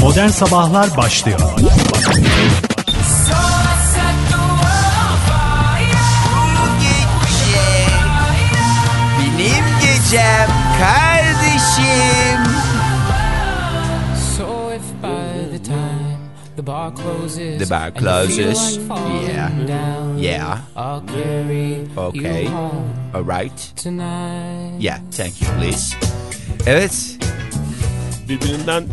Modern Sabahlar başlıyor. Benim gecem kardeşim. So if by the time the bar closes, The bar closes, like yeah. down, Yeah. I'll carry Okay. you home Alright. tonight. Yeah, thank you please. Evet. Birbirinden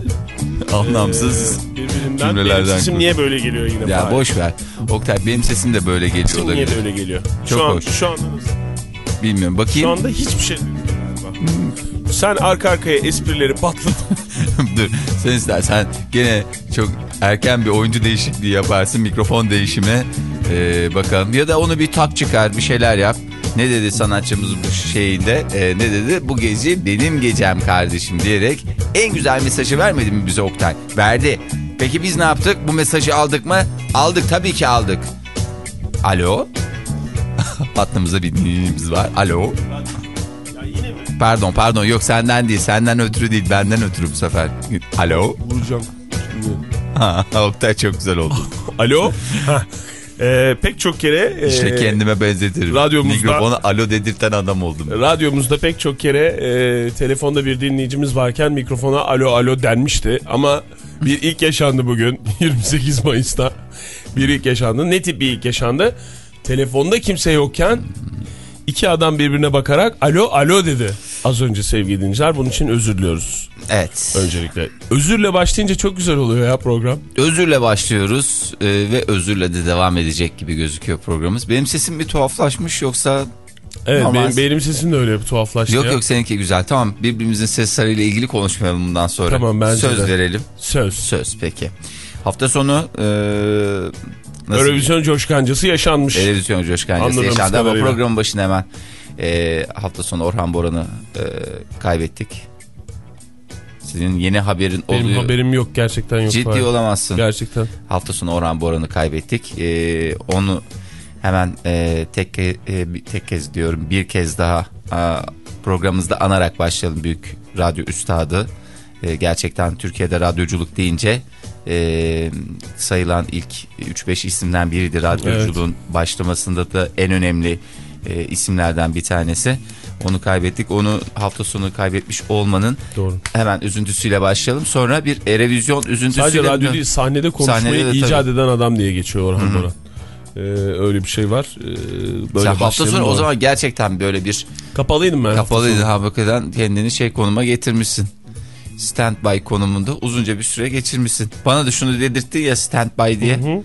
Anlamsız. birbirinden Cümlelerden benim sesim niye böyle geliyor yine? Ya Fahir? boş ver. Oktay benim sesim de böyle geliyor Sesim niye olabilir. böyle geliyor? Çok şu an, hoş. Şu anda? Bilmiyorum. Şu Bakayım. anda hiçbir şey galiba. Sen arka arkaya esprileri patladın. Dur. Sen istersen gene çok erken bir oyuncu değişikliği yaparsın. Mikrofon değişimi. Ee, bakalım. Ya da onu bir tak çıkar. Bir şeyler yap. Ne dedi sanatçımız bu şeyinde? Ee, ne dedi? Bu gece benim gecem kardeşim diyerek en güzel mesajı vermedi mi bize Oktay? Verdi. Peki biz ne yaptık? Bu mesajı aldık mı? Aldık tabii ki aldık. Alo? Hattımızda bir dinleyicimiz var. Alo? Pardon pardon yok senden değil senden ötürü değil benden ötürü bu sefer. Alo? Vuracağım. Ha, Oktay çok güzel oldu. Alo. Ee, pek çok kere e, İşte kendime benzetirim. radyomuzda- Mikrofona alo dedirten adam oldum. radyomuzda pek çok kere e, telefonda bir dinleyicimiz varken mikrofona alo alo denmişti. Ama bir ilk yaşandı bugün 28 Mayıs'ta. Bir ilk yaşandı. Ne tip bir ilk yaşandı? Telefonda kimse yokken iki adam birbirine bakarak alo alo dedi. Az önce sevgili dinleyiciler bunun için özür diliyoruz Evet. öncelikle. Özürle başlayınca çok güzel oluyor ya program. Özürle başlıyoruz e, ve özürle de devam edecek gibi gözüküyor programımız. Benim sesim bir tuhaflaşmış yoksa... Evet Normal. benim, benim sesim de öyle bir tuhaflaştı Yok ya. yok seninki güzel. Tamam birbirimizin sesleriyle ilgili konuşmayalım bundan sonra. Tamam, bence Söz de. verelim. Söz. Söz peki. Hafta sonu... E, nasıl Eurovision coşkancası yaşanmış. Televizyon coşkancası Anladığımız yaşandı ama programın başında hemen e, hafta sonu Orhan Boran'ı e, kaybettik. Sizin yeni haberin Benim oluyor. haberim yok gerçekten yok. Ciddi Fahir. olamazsın. Gerçekten. Hafta sonu Orhan Boran'ı kaybettik. E, onu hemen e, tek e, tek kez diyorum bir kez daha a, programımızda anarak başlayalım büyük radyo üstadı. E, gerçekten Türkiye'de radyoculuk deyince e, sayılan ilk 3-5 isimden biriydi radyoculuğun başlamasında da en önemli e, isimlerden bir tanesi. Onu kaybettik. Onu hafta sonu kaybetmiş olmanın Doğru. hemen üzüntüsüyle başlayalım. Sonra bir erevizyon üzüntüsüyle... Sadece radyo değil sahnede konuşmayı Sahnede de icat tabii. eden adam diye geçiyor Orhan Boran. Ee, öyle bir şey var. Ee, böyle Sen hafta sonu o zaman gerçekten böyle bir Kapalıydım ben. hafta kapalıydı sonu. hakikaten kendini şey konuma getirmişsin. Standby konumunda uzunca bir süre geçirmişsin. Bana da şunu dedirttin ya standby diye.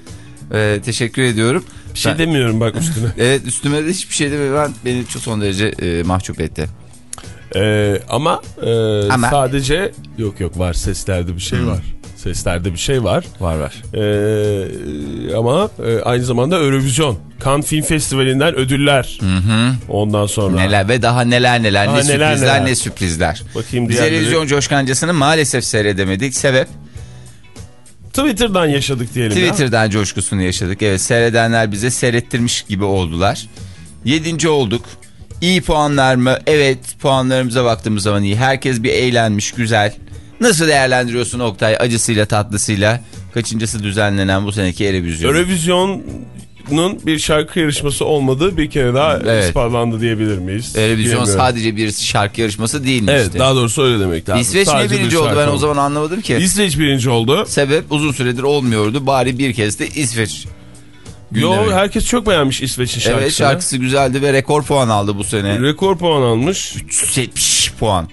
Ee, teşekkür ediyorum. Bir şey Ben- demiyorum bak üstüne. Evet üstüme de hiçbir şey deme ben beni çok son derece e, mahcup etti. Ee, ama, e, Ama- sadece yok yok var seslerde bir şey var. Seslerde bir şey var. Var var. Ee, ama e, aynı zamanda Eurovision. Cannes Film Festivali'nden ödüller. Ondan sonra. Neler ve daha neler neler Daha ne neler sürprizler neler. ne sürprizler. Bakayım Biz televizyon coşkancasını maalesef seyredemedik. Sebep Twitter'dan yaşadık diyelim ya. Twitter'dan coşkusunu yaşadık. Evet seyredenler bize seyrettirmiş gibi oldular. Yedinci olduk. İyi puanlar mı? Evet puanlarımıza baktığımız zaman iyi. Herkes bir eğlenmiş güzel. Nasıl değerlendiriyorsun Oktay acısıyla tatlısıyla? Kaçıncısı düzenlenen bu seneki Erevizyon? Eurovision'un bir şarkı yarışması olmadığı bir kere daha Evet. ispatlandı diyebilir miyiz? Erevizyon sadece bir şarkı yarışması değilmişti. Evet daha doğrusu öyle demek lazım. İsveç niye Sadece bir birinci oldu şarkı ben o oldu. zaman anlamadım ki. İsveç birinci oldu. Sebep uzun süredir olmuyordu. Bari bir kez de İsveç. Yo gündeme. herkes çok beğenmiş İsveç'in şarkısını. Evet şarkısı güzeldi ve rekor puan aldı bu sene. Rekor puan almış. 370 puan.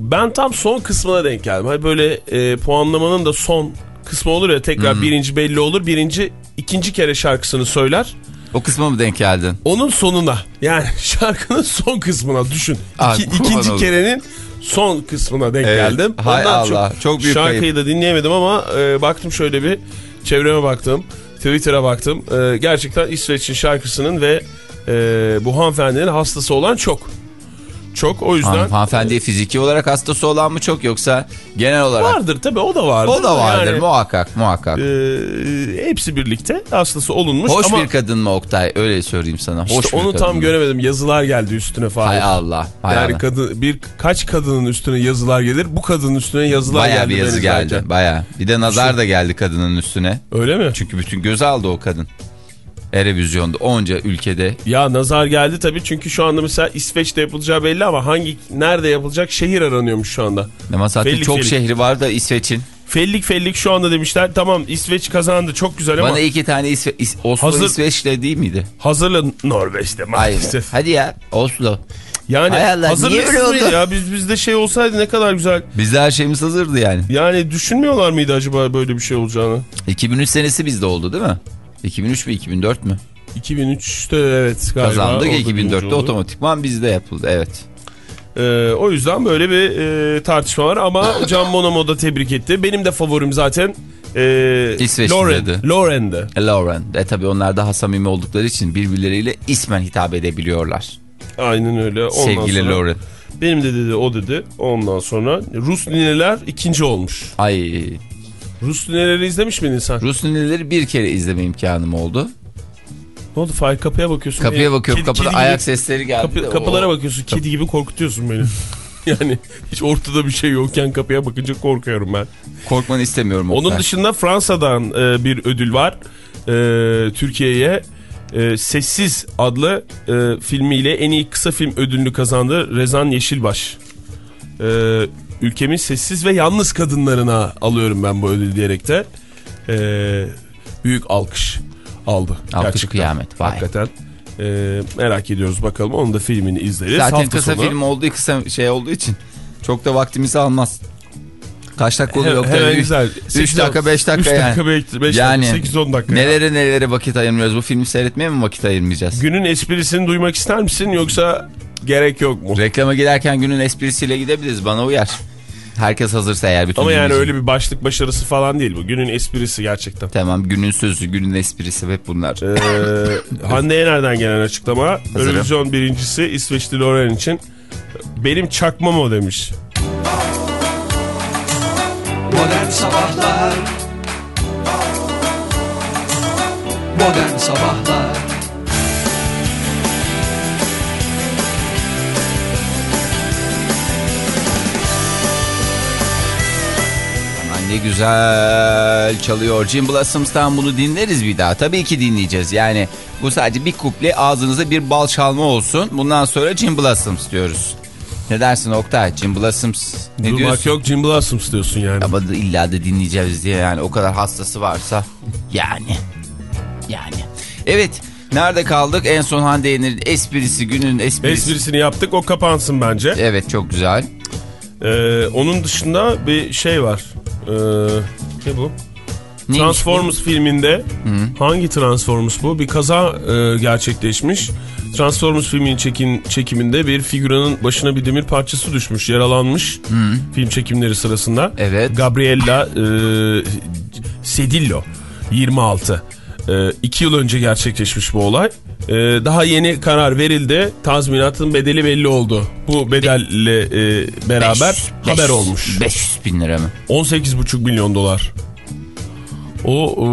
Ben tam son kısmına denk geldim. Hani böyle e, puanlamanın da son kısmı olur ya tekrar birinci belli olur. Birinci ikinci kere şarkısını söyler. O kısma mı denk geldin? Onun sonuna yani şarkının son kısmına düşün. Aa, İki, ikinci olayım. kerenin son kısmına denk Evet. geldim. Hay Ondan Allah, çok büyük Şarkıyı kayıp. da dinleyemedim ama e, baktım şöyle bir çevreme baktım. Twitter'a baktım. E, gerçekten İsveç'in şarkısının ve e, bu hanımefendinin hastası olan çok. Çok. O yüzden Han- Hanımefendiye fiziki olarak hastası olan mı çok yoksa genel olarak? vardır tabii o da vardır. O da vardır Yani, muhakkak muhakkak. e, hepsi birlikte hastası olunmuş Hoş ama bir kadın mı Oktay? Öyle söyleyeyim sana. Hoş işte onu tam mı? göremedim. Yazılar geldi üstüne falan. Hay Allah. Hay yani Allah. kadın bir kaç kadının üstüne yazılar gelir? Bu kadının üstüne yazılar Bayağı geldi. bir yazı geldi. zaten. Bayağı. Bir de nazar da geldi kadının üstüne. Öyle mi? Çünkü bütün göz aldı o kadın. Erevizyonda onca ülkede. Ya nazar geldi tabii çünkü şu anda mesela İsveç'te yapılacağı belli ama hangi nerede yapılacak şehir aranıyormuş şu anda. Ama zaten Fellik çok fellik. şehri var da İsveç'in. Fellik fellik şu anda demişler tamam İsveç kazandı çok güzel ama Bana iki tane İsve İs- Oslo Hazır- İsveç'te değil miydi? hazırla Norveç'te Hayır. maalesef. Hadi ya Oslo. Yani Hay Allah, niye öyle mıydı oldu? ya biz bizde şey olsaydı ne kadar güzel. Bizde her şeyimiz hazırdı yani. Yani düşünmüyorlar mıydı acaba böyle bir şey olacağını? 2003 senesi bizde oldu değil mi? 2003 mü 2004 mü? 2003'te evet galiba. Kazandık orada birinci 2004'te oldu. otomatikman bizde yapıldı evet. Ee, o yüzden böyle bir e, tartışma var ama Can Bonomo da tebrik etti. Benim de favorim zaten e, İsveçli Lauren, dedi. Lauren'de. E, Lauren. E tabi onlar daha samimi oldukları için birbirleriyle ismen hitap edebiliyorlar. Aynen öyle. Ondan Sevgili sonra, Lauren. Benim de dedi o dedi. Ondan sonra Rus nineler ikinci olmuş. Ay Rus nineleri izlemiş miydin sen? Rus nineleri bir kere izleme imkanım oldu. Ne oldu Fahir kapıya bakıyorsun. Kapıya Beni bakıyorum kapıda kedi ayak gibi- sesleri geldi. kapı- de o- kapılara bakıyorsun. Kedi gibi korkutuyorsun beni. yani hiç ortada bir şey yokken kapıya bakınca korkuyorum ben. Korkmanı istemiyorum. Onun Oktay. dışında Fransa'dan e, bir ödül var. E, Türkiye'ye e, Sessiz adlı e, filmiyle en iyi kısa film ödülünü kazandı Rezan Yeşilbaş. E, ülkemin sessiz ve yalnız kadınlarına alıyorum ben bu ödül diyerek de e, büyük alkış aldı. Alkış Gerçekten. kıyamet, vay. Hakikaten e, merak ediyoruz bakalım. Onun da filmini izleriz. Zaten Hafta kısa sonu- film olduğu kısa şey olduğu için çok da vaktimizi almaz. Kaç dakika oluyor? He- hemen Üç- güzel. üç Sekiz- dakika 5 dakika üç yani. dakika, beş- beş yani dakika, sekiz, on dakika. Nelere nelere vakit ayırmıyoruz? Bu filmi seyretmeye mi vakit ayırmayacağız? Günün esprisini duymak ister misin yoksa gerek yok mu? Reklama giderken günün esprisiyle gidebiliriz. Bana uyar. Herkes hazırsa eğer bütün Ama yani dinleyici- öyle bir başlık başarısı falan değil bu. Günün esprisi gerçekten. Tamam günün sözü, günün esprisi hep bunlar. Ee, Hande Yener'den gelen açıklama. Eurovision birincisi İsveçli Loren için. Benim çakmam o demiş. Modern Sabahlar Modern Sabahlar ne güzel çalıyor. Jim Blossoms'tan bunu dinleriz bir daha. Tabii ki dinleyeceğiz. Yani bu sadece bir kuple ağzınıza bir bal çalma olsun. Bundan sonra Jim Blossoms diyoruz. Ne dersin Oktay? Jim Blossoms ne Durmak diyorsun? yok Jim Blossoms diyorsun yani. Ama illa da dinleyeceğiz diye yani o kadar hastası varsa yani yani. Evet nerede kaldık? En son Hande Yener'in esprisi günün esprisi. Esprisini yaptık o kapansın bence. Evet çok güzel. Ee, onun dışında bir şey var. Ee, ne bu? Neymiş Transformers filminde hangi Transformers bu? Bir kaza e, gerçekleşmiş. Transformers filminin çekin, çekiminde bir figüranın başına bir demir parçası düşmüş, yaralanmış film çekimleri sırasında. Evet. Gabriella e, Sedillo 26. E, iki yıl önce gerçekleşmiş bu olay. E, daha yeni karar verildi. Tazminatın bedeli belli oldu. Bu bedelle e, beraber Beş- haber beş- olmuş. 500 bin lira mı? 18,5 milyon dolar. O e,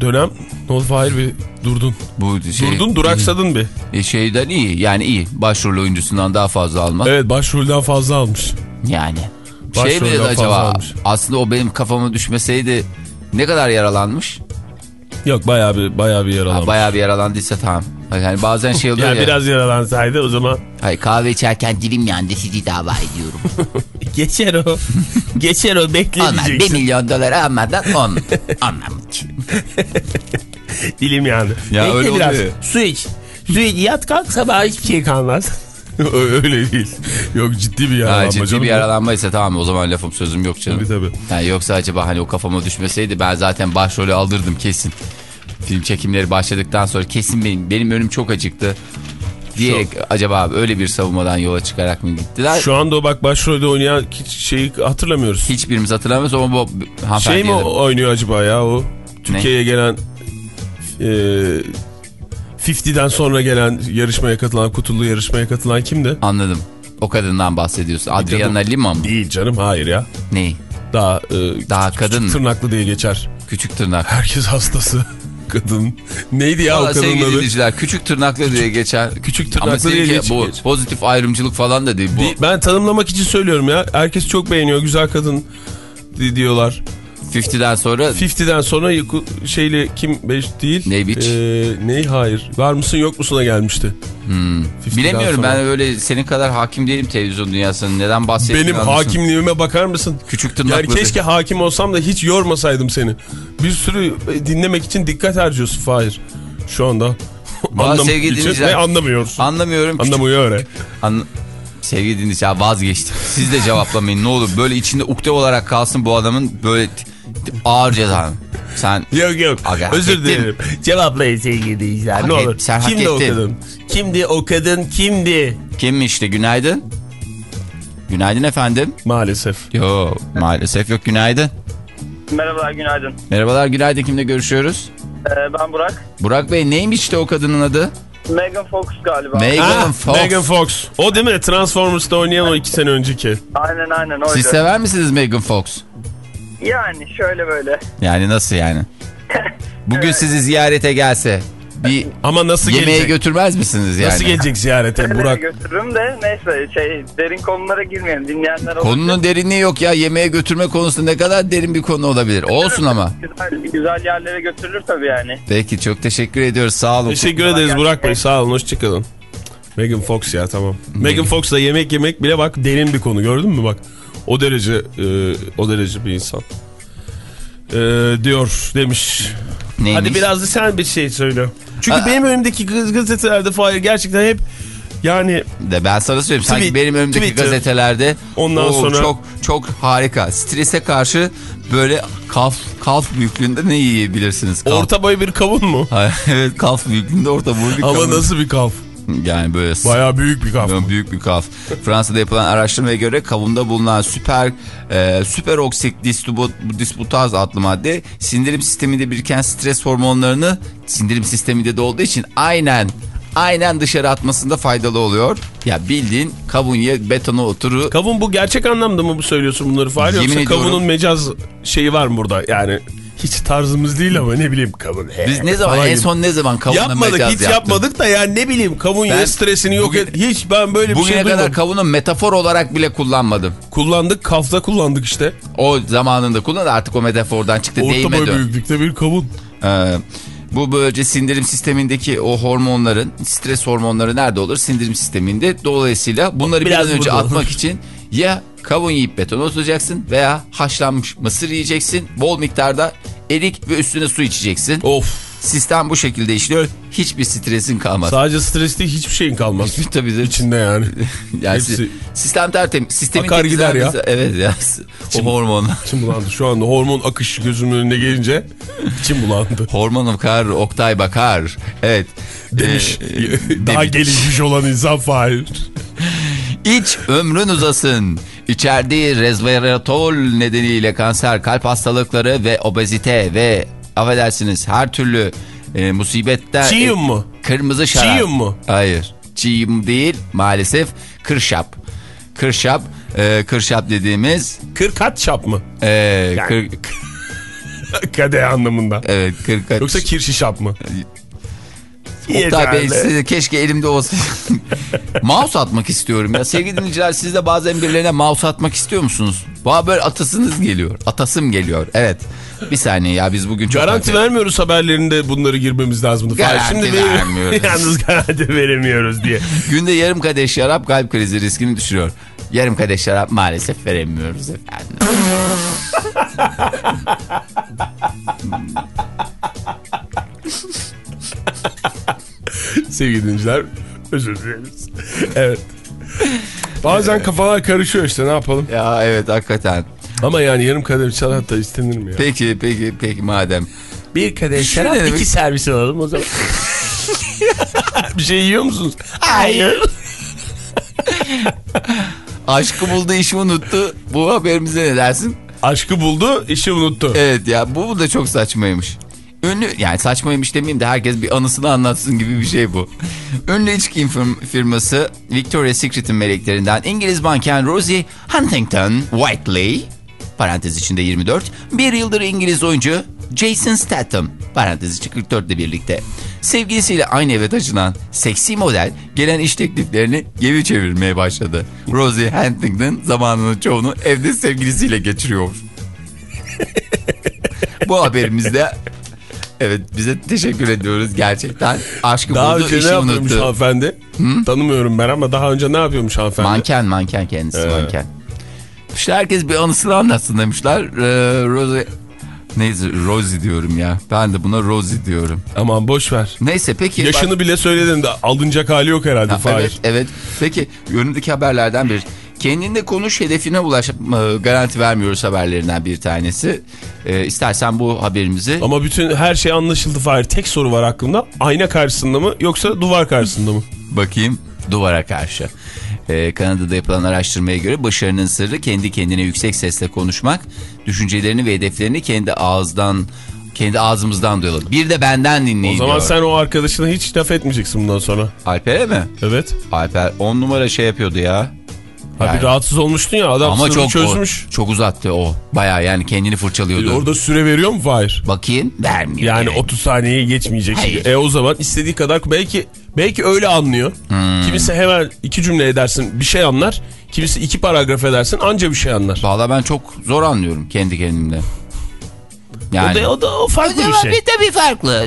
dönem ne oldu Fahir bir durdun. Bu şey, Durdun duraksadın bir. E, şeyden iyi yani iyi. Başrol oyuncusundan daha fazla almak. Evet başrolden fazla almış. Yani. Başrolden Şey mi dedi fazla acaba? almış. Aslında o benim kafama düşmeseydi ne kadar yaralanmış? Yok bayağı bir bayağı bir yaralanmış. Ha, bayağı bir yaralandıysa tamam. Yani bazen şey oluyor yani ya. biraz yaralansaydı o zaman Hayır, kahve içerken dilim yandı sizi dava ediyorum. geçer o. geçer o Olmaz 1 bekleyeceksin. milyon dolar almadan on. Anlamış. Dilim yandı. Ya Bekle öyle biraz. oluyor. Su iç. Su iç yat kalk sabah hiçbir şey kalmaz. öyle değil. Yok ciddi bir Ha, yaralanma ciddi canım. bir yaralanmaysa tamam o zaman lafım sözüm yok canım. Tabii tabii. Yani yoksa acaba hani o kafama düşmeseydi ben zaten başrolü aldırdım kesin. Film çekimleri başladıktan sonra kesin benim, benim önüm çok acıktı. Diyerek acaba öyle bir savunmadan yola çıkarak mı gittiler? Şu anda o bak başrolde oynayan hiç şeyi hatırlamıyoruz. Hiçbirimiz hatırlamıyoruz ama bu hanımefendi Şey mi oynuyor acaba ya o? Türkiye'ye gelen e, 50'den sonra gelen yarışmaya katılan, kutulu yarışmaya katılan kimdi? Anladım. O kadından bahsediyorsun. Adriana Lima mı? Değil canım hayır ya. Ne? Daha, e, Daha küçük- kadın küçük tırnaklı diye geçer. Küçük tırnak. Herkes hastası. Kadın. Neydi ya o Valla kadının adı? dinleyiciler küçük tırnaklı diye geçer. küçük Ama tırnaklı diye seninki geç- bu pozitif ayrımcılık falan da değil. Bu Ben tanımlamak için söylüyorum ya. Herkes çok beğeniyor. Güzel kadın di- diyorlar. 50'den sonra 50'den sonra şeyle kim 5 değil. Ney biç? Ee, ney hayır. Var mısın yok musuna gelmişti. 50'den bilemiyorum sonra. ben öyle senin kadar hakim değilim televizyon dünyasının. Neden bahsettiğini Benim anlıyorsun. hakimliğime bakar mısın? Küçük tırnaklı. Yani keşke hakim olsam da hiç yormasaydım seni. Bir sürü e, dinlemek için dikkat harcıyorsun Fahir. Şu anda. Anlamak sevgili için dinleyiciler- ne anlamıyorsun? Anlamıyorum. Anlamıyor öyle. An Sevgili dinleyiciler vazgeçtim. Siz de cevaplamayın ne olur. Böyle içinde ukde olarak kalsın bu adamın böyle ağır ceza. Sen Yok yok. Aga, Özür dilerim. Cevaplayın sevgili dinleyiciler. Hak Ne et- olur. sen hak kimdi o kadın? Kimdi o kadın? Kimdi? kim işte günaydın? Günaydın efendim. Maalesef. Yo maalesef yok günaydın. Merhabalar, günaydın. Merhabalar günaydın kimle görüşüyoruz? Ee, ben Burak. Burak Bey neymiş işte o kadının adı? Megan Fox galiba. Megan Ha, Fox. Megan Fox. O değil mi? Transformers'ta oynayan o iki sene önceki. Aynen aynen oydu. Siz sever misiniz Megan Fox? Yani şöyle böyle. Yani nasıl yani? Bugün sizi ziyarete gelse bir Ama nasıl yemeğe gelecek? götürmez misiniz yani? Nasıl gelecek ziyarete Burak? götürürüm de neyse şey derin konulara girmeyelim. Dinleyenler Konunun derinliği yok ya. Yemeğe götürme konusunda ne kadar derin bir konu olabilir. Olsun ama. güzel, güzel yerlere götürülür tabii yani. Peki çok teşekkür ediyoruz. Sağ olun. Teşekkür ederiz Burak Bey. Sağ olun. Hoşçakalın. Megan Fox ya tamam. Megan Fox'la yemek yemek bile bak derin bir konu gördün mü bak. O derece e, o derece bir insan. E, diyor demiş. Neymiş? Hadi biraz da sen bir şey söyle. Çünkü Aa. benim önümdeki gaz- gazetelerde Fahir gerçekten hep yani De ben sana söyleyeyim. Sanki Tweet- benim önümdeki Twitter. gazetelerde Ondan Oo, sonra- çok çok harika. Strese karşı böyle kalf kalf büyüklüğünde ne yiyebilirsiniz? Kalf. orta boy bir kavun mu? Evet kalf büyüklüğünde orta boy bir Ama kavun. nasıl bir kalf? Yani böyle Bayağı büyük bir. Böyle Büyük bir kalf. Fransa'da yapılan araştırmaya göre kavunda bulunan süper e, süper oksit disbu- disputaz adlı madde sindirim sisteminde biriken stres hormonlarını sindirim sisteminde de olduğu için aynen aynen dışarı atmasında faydalı oluyor. Ya bildiğin kavun ye betona oturu Kavun bu gerçek anlamda mı bu söylüyorsun bunları Fahir Yemin yoksa kavunun mecaz şeyi var mı burada? Yani hiç tarzımız değil ama ne bileyim kavun. he, biz ne zaman falan en son ne zaman kavuna Yapmadık mecaz hiç yaptık? yapmadık da yani ne bileyim kavun Ben ye stresini yok et. Hiç ben böyle bir Bugüne şey kadar duymadım. kavunu metafor olarak bile kullanmadım. Kullandık kafta kullandık işte. O zamanında kullandı artık o metafordan çıktı Orta değmedi. boy büyüklükte bir kavun. Ee, bu böylece sindirim sistemindeki o hormonların, stres hormonları nerede olur? Sindirim sisteminde. Dolayısıyla bunları bir Biraz an önce olur. atmak için ya kavun yiyip betona oturacaksın veya haşlanmış mısır yiyeceksin. Bol miktarda erik ve üstüne su içeceksin. Of. Sistem bu şekilde işliyor. Hiçbir stresin kalmaz. Sadece stres değil hiçbir şeyin kalmaz. Tabii de İçinde yani. yani hepsi- si- sistem tertemiz. Sistemin Akar gider ya. temizlenmesi- Evet ya. O hormon. İçim bulandı. Şu anda hormon akışı gözümün önüne gelince içim bulandı. Hormon akar, Oktay bakar. Evet. Demiş. Ee, Daha demiş. gelişmiş olan insan Fahir. İç ömrün uzasın. İçerdiği resveratrol nedeniyle kanser, kalp hastalıkları ve obezite ve affedersiniz her türlü e, musibetten... Çiğim mu? Kırmızı şarap. Çiğim mu? Hayır. Çiğim değil maalesef kırşap. Kırşap. E, kırşap dediğimiz... Kırkat çap mı? E, Yani- kır, Kadeh anlamında. evet kırkat. Yoksa kirşi şap mı? Oktay Bey size keşke elimde olsa. mouse atmak istiyorum ya. Sevgili dinleyiciler siz de bazen birilerine mouse atmak istiyor musunuz? Bana böyle atasınız geliyor. Atasım geliyor. Evet. Bir saniye ya biz bugün çok... Garanti vermiyoruz haberlerinde bunları girmemiz lazımdı. Garanti Şimdi ver- vermiyoruz. Yalnız garanti veremiyoruz diye. Günde yarım kadeh şarap kalp krizi riskini düşürüyor. Yarım kadeh şarap maalesef veremiyoruz efendim. Sevgili dinleyiciler özür dileriz. Evet. Bazen kafalar karışıyor işte ne yapalım. ya evet hakikaten. Ama yani yarım kadeh şarap da istenir mi ya? Peki peki peki madem. Bir kadeh şarap, iki servis alalım o zaman. bir şey yiyor musunuz? Hayır. Aşkı buldu işi unuttu. Bu haberimize ne dersin? Aşkı buldu işi unuttu. Evet ya bu da çok saçmaymış. Ünlü yani saçmaymış demeyeyim de herkes bir anısını anlatsın gibi bir şey bu. Ünlü içki firm- firması Victoria's Secret'in meleklerinden İngiliz manken Rosie Huntington Whiteley parantez içinde 24 bir yıldır İngiliz oyuncu Jason Statham parantez içi 44 ile birlikte sevgilisiyle aynı eve taşınan seksi model gelen iş tekliflerini geri çevirmeye başladı. Rosie Huntington zamanının çoğunu evde sevgilisiyle geçiriyor. Bu haberimizde evet bize teşekkür ediyoruz gerçekten. Aşkı Daha buldu, önce ne yapıyormuş unuttu. hanımefendi? Tanımıyorum ben ama daha önce ne yapıyormuş hanımefendi? Manken manken kendisi Ee. manken. İşte herkes bir anısını anlatsın demişler. Ee, Rosie Neyse Rosie diyorum ya. Ben de buna Rosie diyorum. Aman boş ver. Neyse peki. Yaşını bile söyledin de alınacak hali yok herhalde Ha, Fahir. evet, evet. Peki önümdeki haberlerden biri. Kendinde konuş hedefine ulaş e, garanti vermiyoruz haberlerinden bir tanesi. Ee, istersen bu haberimizi Ama bütün her şey anlaşıldı Fahir. Tek soru var aklımda. Ayna karşısında mı yoksa duvar karşısında mı? bakayım duvara karşı. Ee, Kanada'da yapılan araştırmaya göre başarının sırrı kendi kendine yüksek sesle konuşmak, düşüncelerini ve hedeflerini kendi ağızdan kendi ağzımızdan duyalım. Bir de benden dinleyin O zaman diyor. sen o arkadaşına hiç laf etmeyeceksin bundan sonra. Alper'e mi? Evet. Alper 10 numara şey yapıyordu ya. Abi Yani- rahatsız olmuştun ya adam Ama çok çözmüş. o- çok uzattı o. Baya yani kendini fırçalıyordu. E, Orada süre veriyor mu Fahir? Bakayım vermiyor. Yani Evet. 30 saniyeyi geçmeyecek. Hayır. şimdi. E o zaman istediği kadar belki belki öyle anlıyor. Hmm. Kimisi hemen iki cümle edersin bir şey anlar. Kimisi iki paragraf edersin anca bir şey anlar. Valla ben çok zor anlıyorum kendi kendimde. Yani. O da, o da o farklı bir şey. Bir tabii farklı.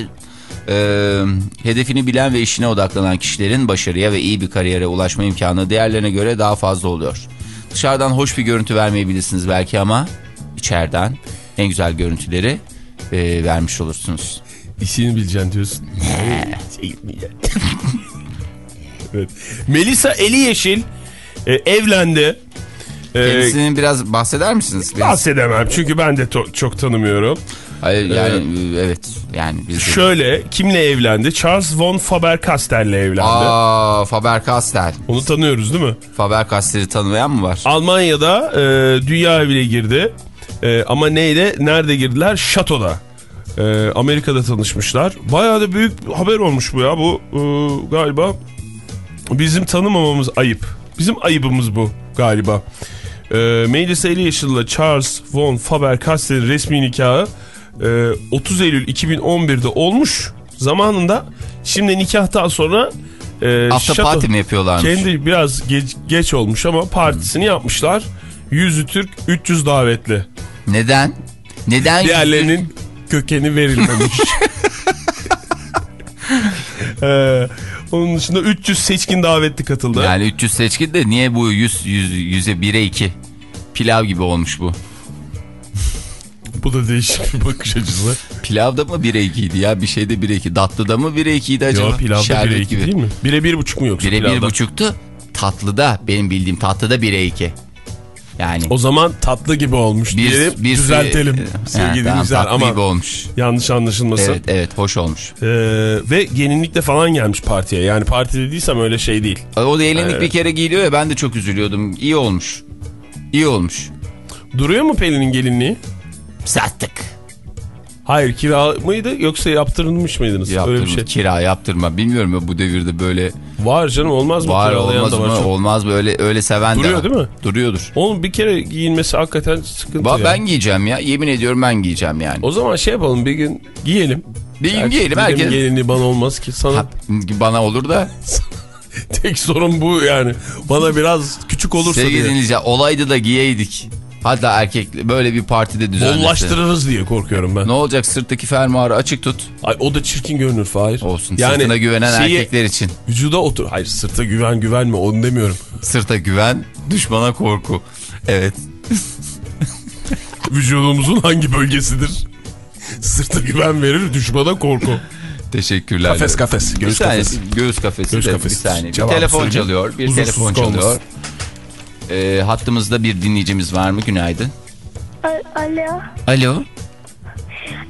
Ee, hedefini bilen ve işine odaklanan kişilerin başarıya ve iyi bir kariyere ulaşma imkanı diğerlerine göre daha fazla oluyor. Dışarıdan hoş bir görüntü vermeyebilirsiniz belki ama içeriden en güzel görüntüleri e, vermiş olursunuz. İşini bileceksin diyorsun. evet. Melisa Eli Yeşil e, evlendi. E, Kendisinin biraz bahseder misiniz? Bahsedemem çünkü ben de çok tanımıyorum. Hayır yani e, evet yani biz de- Şöyle kimle evlendi? Charles von Faber-Castell'le evlendi. Aa Faber-Castell. Onu tanıyoruz değil mi? Faber-Castell'i tanımayan mı var? Almanya'da e, dünya evine girdi. E, ama neyle? Nerede girdiler? Şatoda. E, Amerika'da tanışmışlar. Bayağı da büyük haber olmuş bu ya. Bu e, galiba bizim tanımamamız ayıp. Bizim ayıbımız bu galiba. E, Melisa Eliash'la Charles von Faber-Castell'in resmi nikahı 30 Eylül 2011'de olmuş. Zamanında şimdi nikahtan sonra e, After şato- party mi yapıyorlarmış? kendi biraz geç, geç olmuş ama partisini yapmışlar. Yüzü Türk 300 davetli. Neden? Neden? Diğerlerinin kökeni verilmemiş. ee, onun dışında 300 seçkin davetli katıldı. Yani 300 seçkin de niye bu 100, 100 100'e 1'e 2? Pilav gibi olmuş bu. Bu da değişik bir bakış açısı. Pilavda mı 1'e 2'ydi ya? Bir şeyde 1'e 2. Tatlıda mı 1'e 2'ydi acaba? Yo pilavda Şerbet 1'e 2 gibi. değil mi? 1'e 1,5 mu yoksa 1'e pilavda? 1,5'tu. Tatlıda benim bildiğim tatlıda 1'e 2. Yani O zaman tatlı gibi olmuş bir, diyelim bir düzeltelim Ha, sevgili tamam, tatlı ama gibi olmuş. yanlış anlaşılmasın. Evet evet hoş olmuş. Ee, ve gelinlikle falan gelmiş partiye yani parti dediysem öyle şey değil. O da elinlik Evet. bir kere giyiliyor ya ben de çok üzülüyordum. İyi olmuş. İyi olmuş. Duruyor mu Pelin'in gelinliği? Sattık. Hayır kira mıydı yoksa yaptırılmış mıydınız? Öyle Yaptırma, bir şey. kira yaptırma. Bilmiyorum ya bu devirde böyle Var canım olmaz mı? var olmaz var mı? çok. Olmaz mı? Öyle, öyle seven de Duruyor var. değil mi? Duruyordur. Oğlum bir kere giyinmesi hakikaten sıkıntı Ba ya. ben giyeceğim ya. Yemin ediyorum ben giyeceğim yani. O zaman şey yapalım bir gün giyelim. Bir gün giyelim herkes. gelinliği bana olmaz ki sana Ha, bana olur da. tek sorun bu yani. Bana biraz küçük olursa Sevgili diye. dinleyiciler olaydı da giyeydik. Hatta erkek böyle bir partide düzenlese. Bollaştırırız diye korkuyorum ben. Ne olacak sırttaki fermuarı açık tut. Ay, o da çirkin görünür Fahir. Olsun sırtına güvenen şeyi- erkekler için. Vücuda otur. Hayır sırta güven güvenme onu demiyorum. Sırta güven, düşmana korku. Evet. Vücudumuzun hangi bölgesidir? Sırta güven verir düşmana korku. Teşekkürler. Kafes kafes. Bir Göğüs saniye, kafesi. Göğüs kafesi. Göğüs kafesi. Bir saniye. Bir telefon söyleyeyim. çalıyor. Bir telefon çalıyor. Ee, hattımızda bir dinleyicimiz var mı? Günaydın. A- Alo. Alo.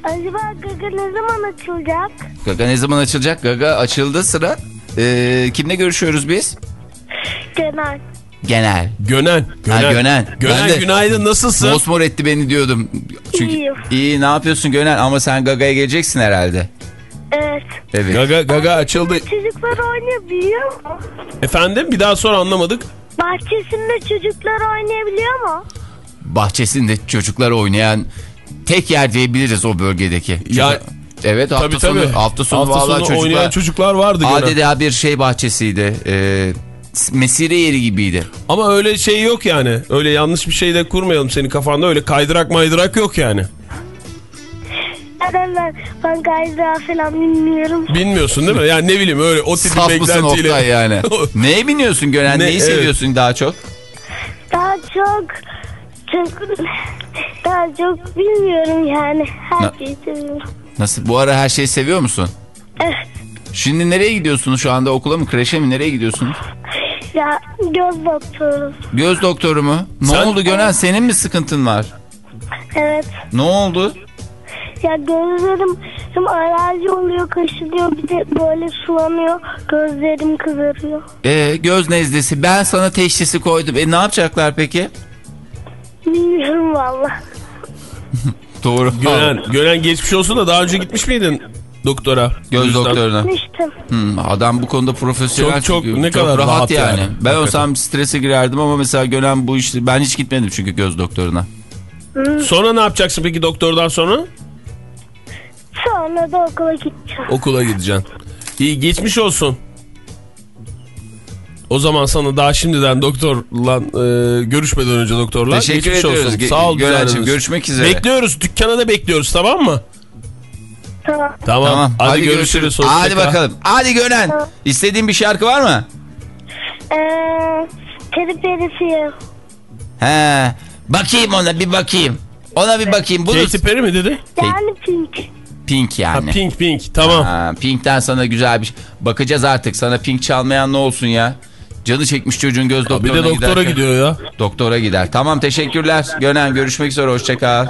Acaba Gaga ne zaman açılacak? Gaga ne zaman açılacak? Gaga açıldı sıra. Ee, kimle görüşüyoruz biz? Genel. Genel. Gönen. Gönen. Ha, Gönen. Gönen de- günaydın nasılsın? Mosmor etti beni diyordum. Çünkü İyiyim. iyi ne yapıyorsun Gönen ama sen Gaga'ya geleceksin herhalde. Evet. Evet. Gaga, gaga açıldı. Çocuklar oynayabiliyor mu? Efendim bir daha sonra anlamadık. Bahçesinde çocuklar oynayabiliyor mu? Bahçesinde çocuklar oynayan tek yer diyebiliriz o bölgedeki. Ya- Çünkü- evet hafta Tabii sonu tabii. hafta sonu Hafta sonu çocuklar oynayan çocuklar vardı gene. adeta bir şey bahçesiydi. Ee, mesire yeri gibiydi. Ama öyle şey yok yani. Öyle yanlış bir şey de kurmayalım senin kafanda. Öyle kaydırak maydırak yok yani. Neden ben, gayra falan bilmiyorum. Bilmiyorsun değil mi? Yani ne bileyim öyle o tip Saf mısın beklentiyle. Oktay yani? Neye biniyorsun Gönen? Ne- Neyi evet. seviyorsun daha çok? Daha çok çok daha çok bilmiyorum yani. Her Na- şeyi seviyorum. Nasıl? Bu ara her şeyi seviyor musun? Evet. Şimdi nereye gidiyorsunuz şu anda? Okula mı, kreşe mi? Nereye gidiyorsunuz? Ya göz doktoru. Göz doktoru mu? Ne Sen- oldu Gönen? Senin mi sıkıntın var? Evet. Ne oldu? Ya gözlerim hem alerji oluyor, kaşınıyor bir de böyle sulanıyor. Gözlerim kızarıyor. Ee, göz nezlesi. Ben sana teşhisi koydum. E ne yapacaklar peki? Bilmiyorum valla. Doğru. Gören, gören geçmiş olsun da daha önce gitmiş miydin doktora? Göz doktoruna. Gitmiştim. Hmm, adam bu konuda profesyonel. Çok- çok çünkü. ne kadar rahat, rahat yani. yani. Ben Hakikaten. olsam strese girerdim ama mesela Gönen bu işte ben hiç gitmedim çünkü göz doktoruna. Sonra ne yapacaksın peki doktordan sonra? Sonra da okula gideceğim. Okula gideceksin. İyi geçmiş olsun. O zaman sana daha şimdiden doktorla e, görüşmeden önce doktorla Teşekkür geçmiş ediyoruz. olsun. Ge- Sağ ol güzeliniz. görüşmek üzere. Bekliyoruz dükkana da bekliyoruz tamam mı? Tamam. Tamam. Tamam. Hadi, görüşürüz. hoşça Hadi kal. bakalım. Hadi Gönen. Tamam. İstediğin bir şarkı var mı? Ee, peri perisi. He. Bakayım ona bir bakayım. Ona bir bakayım. Bunu Katy Perry mi dedi? Yani pink. Pink Ha, yani. pink pink tamam. Ha, Pink'ten sana güzel bir şey. Bakacağız artık. Sana Pink çalmayan ne olsun ya? Canı çekmiş çocuğun göz bir doktoruna de doktora giderken. gidiyor ya. Doktora gider. Tamam teşekkürler. Gönen görüşmek üzere. Hoşçakal.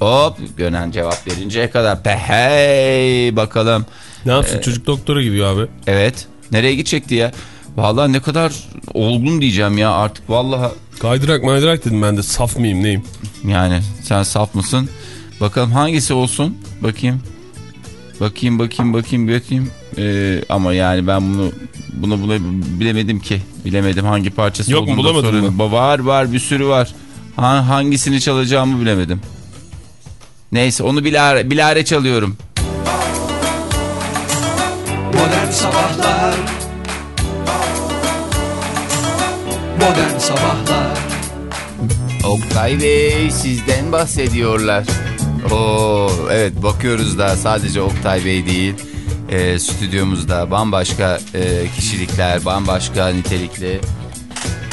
Hop Gönen cevap verinceye kadar. Pe hey bakalım. Ne yapsın çocuk doktora gidiyor abi. Evet. Nereye gidecekti ya? Vallahi ne kadar olgun diyeceğim ya artık vallahi Kaydırak maydırak dedim ben de saf mıyım neyim? yani sen saf mısın? Bakalım hangisi olsun? Bakayım. Bakayım bakayım bakayım bakayım. Ee, ama yani ben bunu bunu bula- bilemedim ki. Bilemedim hangi parçası Yok mu, bulamadın sorayım. mı? Var var bir sürü var. Ha, hangisini çalacağımı bilemedim. Neyse onu bilare, bilare çalıyorum. Modern Sabahlar Modern Sabahlar Oktay Bey sizden bahsediyorlar. Oo, evet bakıyoruz da sadece Oktay Bey değil. Ee, stüdyomuzda bambaşka e, kişilikler, bambaşka nitelikli.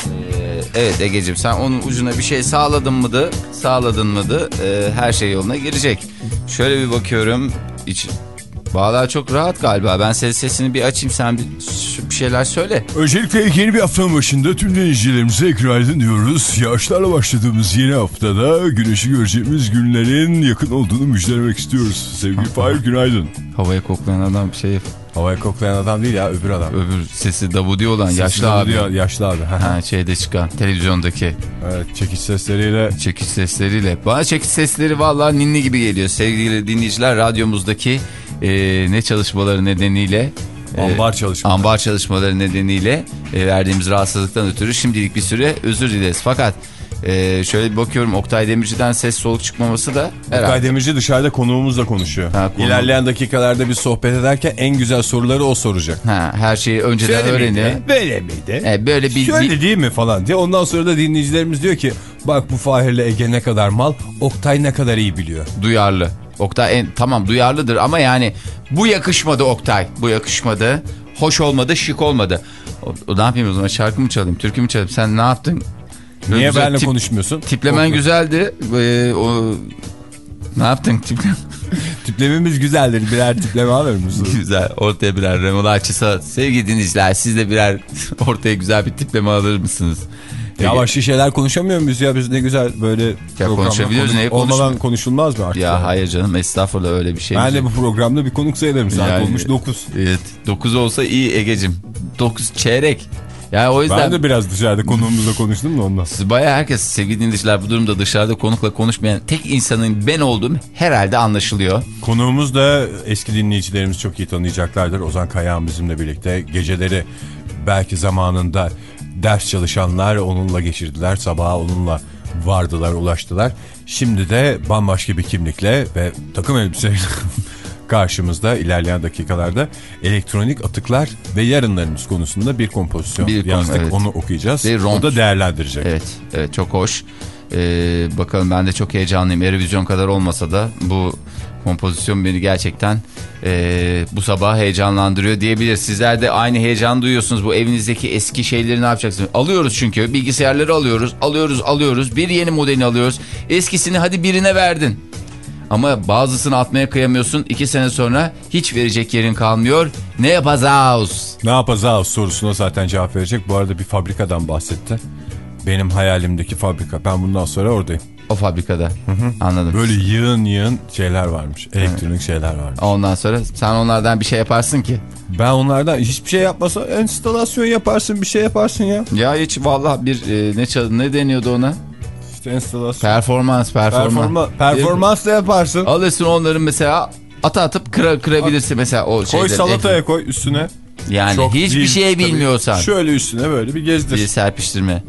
Ee, evet Ege'cim sen onun ucuna bir şey sağladın mıydı? Sağladın mıydı? Ee, her şey yoluna girecek. Şöyle bir bakıyorum. İç... Vallahi çok rahat galiba. Ben ses sesini bir açayım sen bir, bir şeyler söyle. Öncelikle yeni bir haftanın başında tüm dinleyicilerimize günaydın diyoruz. Yağışlarla başladığımız yeni haftada güneşi göreceğimiz günlerin yakın olduğunu müjdelemek istiyoruz. Sevgili Fahir günaydın. Havaya koklayan adam şey Havaya koklayan adam değil ya öbür adam. öbür sesi Davudi olan yaşlı abi. Diyor, yaşlı abi. Ha, şeyde çıkan televizyondaki evet çekiç sesleriyle. çekiş sesleriyle. Bana çekiş sesleri vallahi ninni gibi geliyor. Sevgili dinleyiciler radyomuzdaki e, ne çalışmaları nedeniyle e, Ambar çalışmaları. ambar çalışmaları nedeniyle e, verdiğimiz rahatsızlıktan ötürü şimdilik bir süre özür dileriz. Fakat e, şöyle bir bakıyorum Oktay Demirci'den ses soluk çıkmaması da herhalde. Oktay Demirci dışarıda konuğumuzla konuşuyor. Ha, konu- İlerleyen dakikalarda bir sohbet ederken en güzel soruları o soracak. Ha, her şeyi önceden öğreniyor. Böyle miydi? E, böyle bir, bir- Şöyle değil mi falan diye. Ondan sonra da dinleyicilerimiz diyor ki bak bu Fahir'le Ege ne kadar mal, Oktay ne kadar iyi biliyor. Duyarlı. Oktay en, tamam duyarlıdır ama yani bu yakışmadı Oktay. Bu yakışmadı. Hoş olmadı, şık olmadı. O, o ne yapayım o zaman şarkı mı çalayım, türkü mü çalayım? Sen ne yaptın? Böyle Niye benimle tip- konuşmuyorsun? Tiplemen Oktay. güzeldi. Ee, o ne yaptın tiplem? Tiplememiz güzeldir. Birer tipleme alır mısın? güzel. Ortaya birer remolaçısa sevgili dinleyiciler siz de birer ortaya güzel bir tipleme alır mısınız? Ya başka şeyler konuşamıyor muyuz ya? Biz ne güzel böyle programda konuşabiliyoruz, konu- Olmadan konuşulmaz mı artık? Ya yani? hayır canım estağfurullah öyle bir şey. Ben de bu programda bir konuk sayılırım. Saat Yani- olmuş 9. Evet 9 olsa iyi Egecim. 9 çeyrek. Yani o yüzden Ben de biraz dışarıda konuğumuzla konuştum da ondan. Baya herkes sevgili dinleyiciler bu durumda dışarıda konukla konuşmayan tek insanın ben olduğum herhalde anlaşılıyor. Konuğumuz da eski dinleyicilerimiz çok iyi tanıyacaklardır. Ozan Kayağan bizimle birlikte. Geceleri belki zamanında ders çalışanlar onunla geçirdiler. Sabaha onunla vardılar, ulaştılar. Şimdi de bambaşka bir kimlikle ve takım elbiseyle karşımızda ilerleyen dakikalarda elektronik atıklar ve yarınlarımız konusunda bir kompozisyon Bir konu, yazdık. evet. Onu okuyacağız. Ve O rond. da değerlendirecek. Evet, evet çok hoş. Ee, bakalım ben de çok heyecanlıyım. Erevizyon kadar olmasa da bu kompozisyon beni gerçekten e, bu sabah heyecanlandırıyor diyebilir. Sizler de aynı heyecan duyuyorsunuz. Bu evinizdeki eski şeyleri ne yapacaksınız? Alıyoruz çünkü bilgisayarları alıyoruz, alıyoruz, alıyoruz. Bir yeni modelini alıyoruz. Eskisini hadi birine verdin. Ama bazısını atmaya kıyamıyorsun. İki sene sonra hiç verecek yerin kalmıyor. Ne yapacağız? Ne yapacağız sorusuna zaten cevap verecek. Bu arada bir fabrikadan bahsetti. Benim hayalimdeki fabrika. Ben bundan sonra oradayım. O fabrikada. Anladım. Böyle yığın yığın şeyler varmış. Elektronik şeyler varmış. Ondan sonra sen onlardan bir şey yaparsın ki. Ben onlardan hiçbir şey yapmasa enstalasyon yaparsın bir şey yaparsın ya. Ya hiç vallahi bir e, ne çal ne deniyordu ona? İşte enstalasyon. Performans, performans. Performa, performans da yaparsın. Alırsın onların mesela ata atıp kıra, kırabilirsin mesela o Koy şeyleri. salataya koy üstüne. Yani Çok hiçbir şey tabii. bilmiyorsan. Şöyle üstüne böyle bir gezdir. Bir serpiştirme.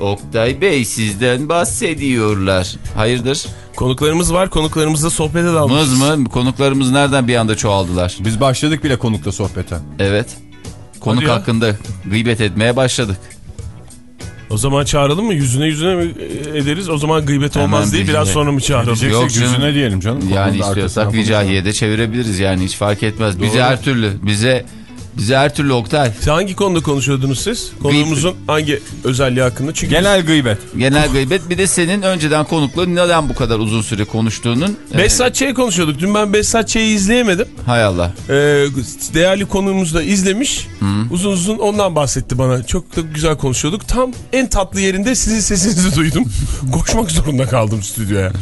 Oktay Bey sizden bahsediyorlar. Hayırdır? Konuklarımız var. Konuklarımızla sohbete dalmış. Mız mı? Konuklarımız nereden bir anda çoğaldılar? Biz başladık bile konukla sohbete. Evet. Konuk Hadi ya. hakkında gıybet etmeye başladık. O zaman çağıralım mı? Yüzüne yüzüne mi ederiz? O zaman gıybet Hemen olmaz değil. bir- Biraz sonra mı çağıralım? Yok canım. yüzüne diyelim canım. Yani istiyorsak Vicahi'ye de çevirebiliriz yani hiç fark etmez. Bize her türlü. Bize bize her türlü Oktay. Siz hangi konuda konuşuyordunuz siz? Konuğumuzun hangi özelliği hakkında? Çünkü Genel gıybet. Genel gıybet bir de senin önceden konukla neden bu kadar uzun süre konuştuğunun. e, Behzat Ç'yi konuşuyorduk. Dün ben Behzat Ç'yi izleyemedim. hay Allah. Ee, değerli konuğumuz da izlemiş. Uzun uzun ondan bahsetti bana. Çok da güzel konuşuyorduk. Tam en tatlı yerinde sizin sesinizi duydum. Koşmak zorunda kaldım stüdyoya.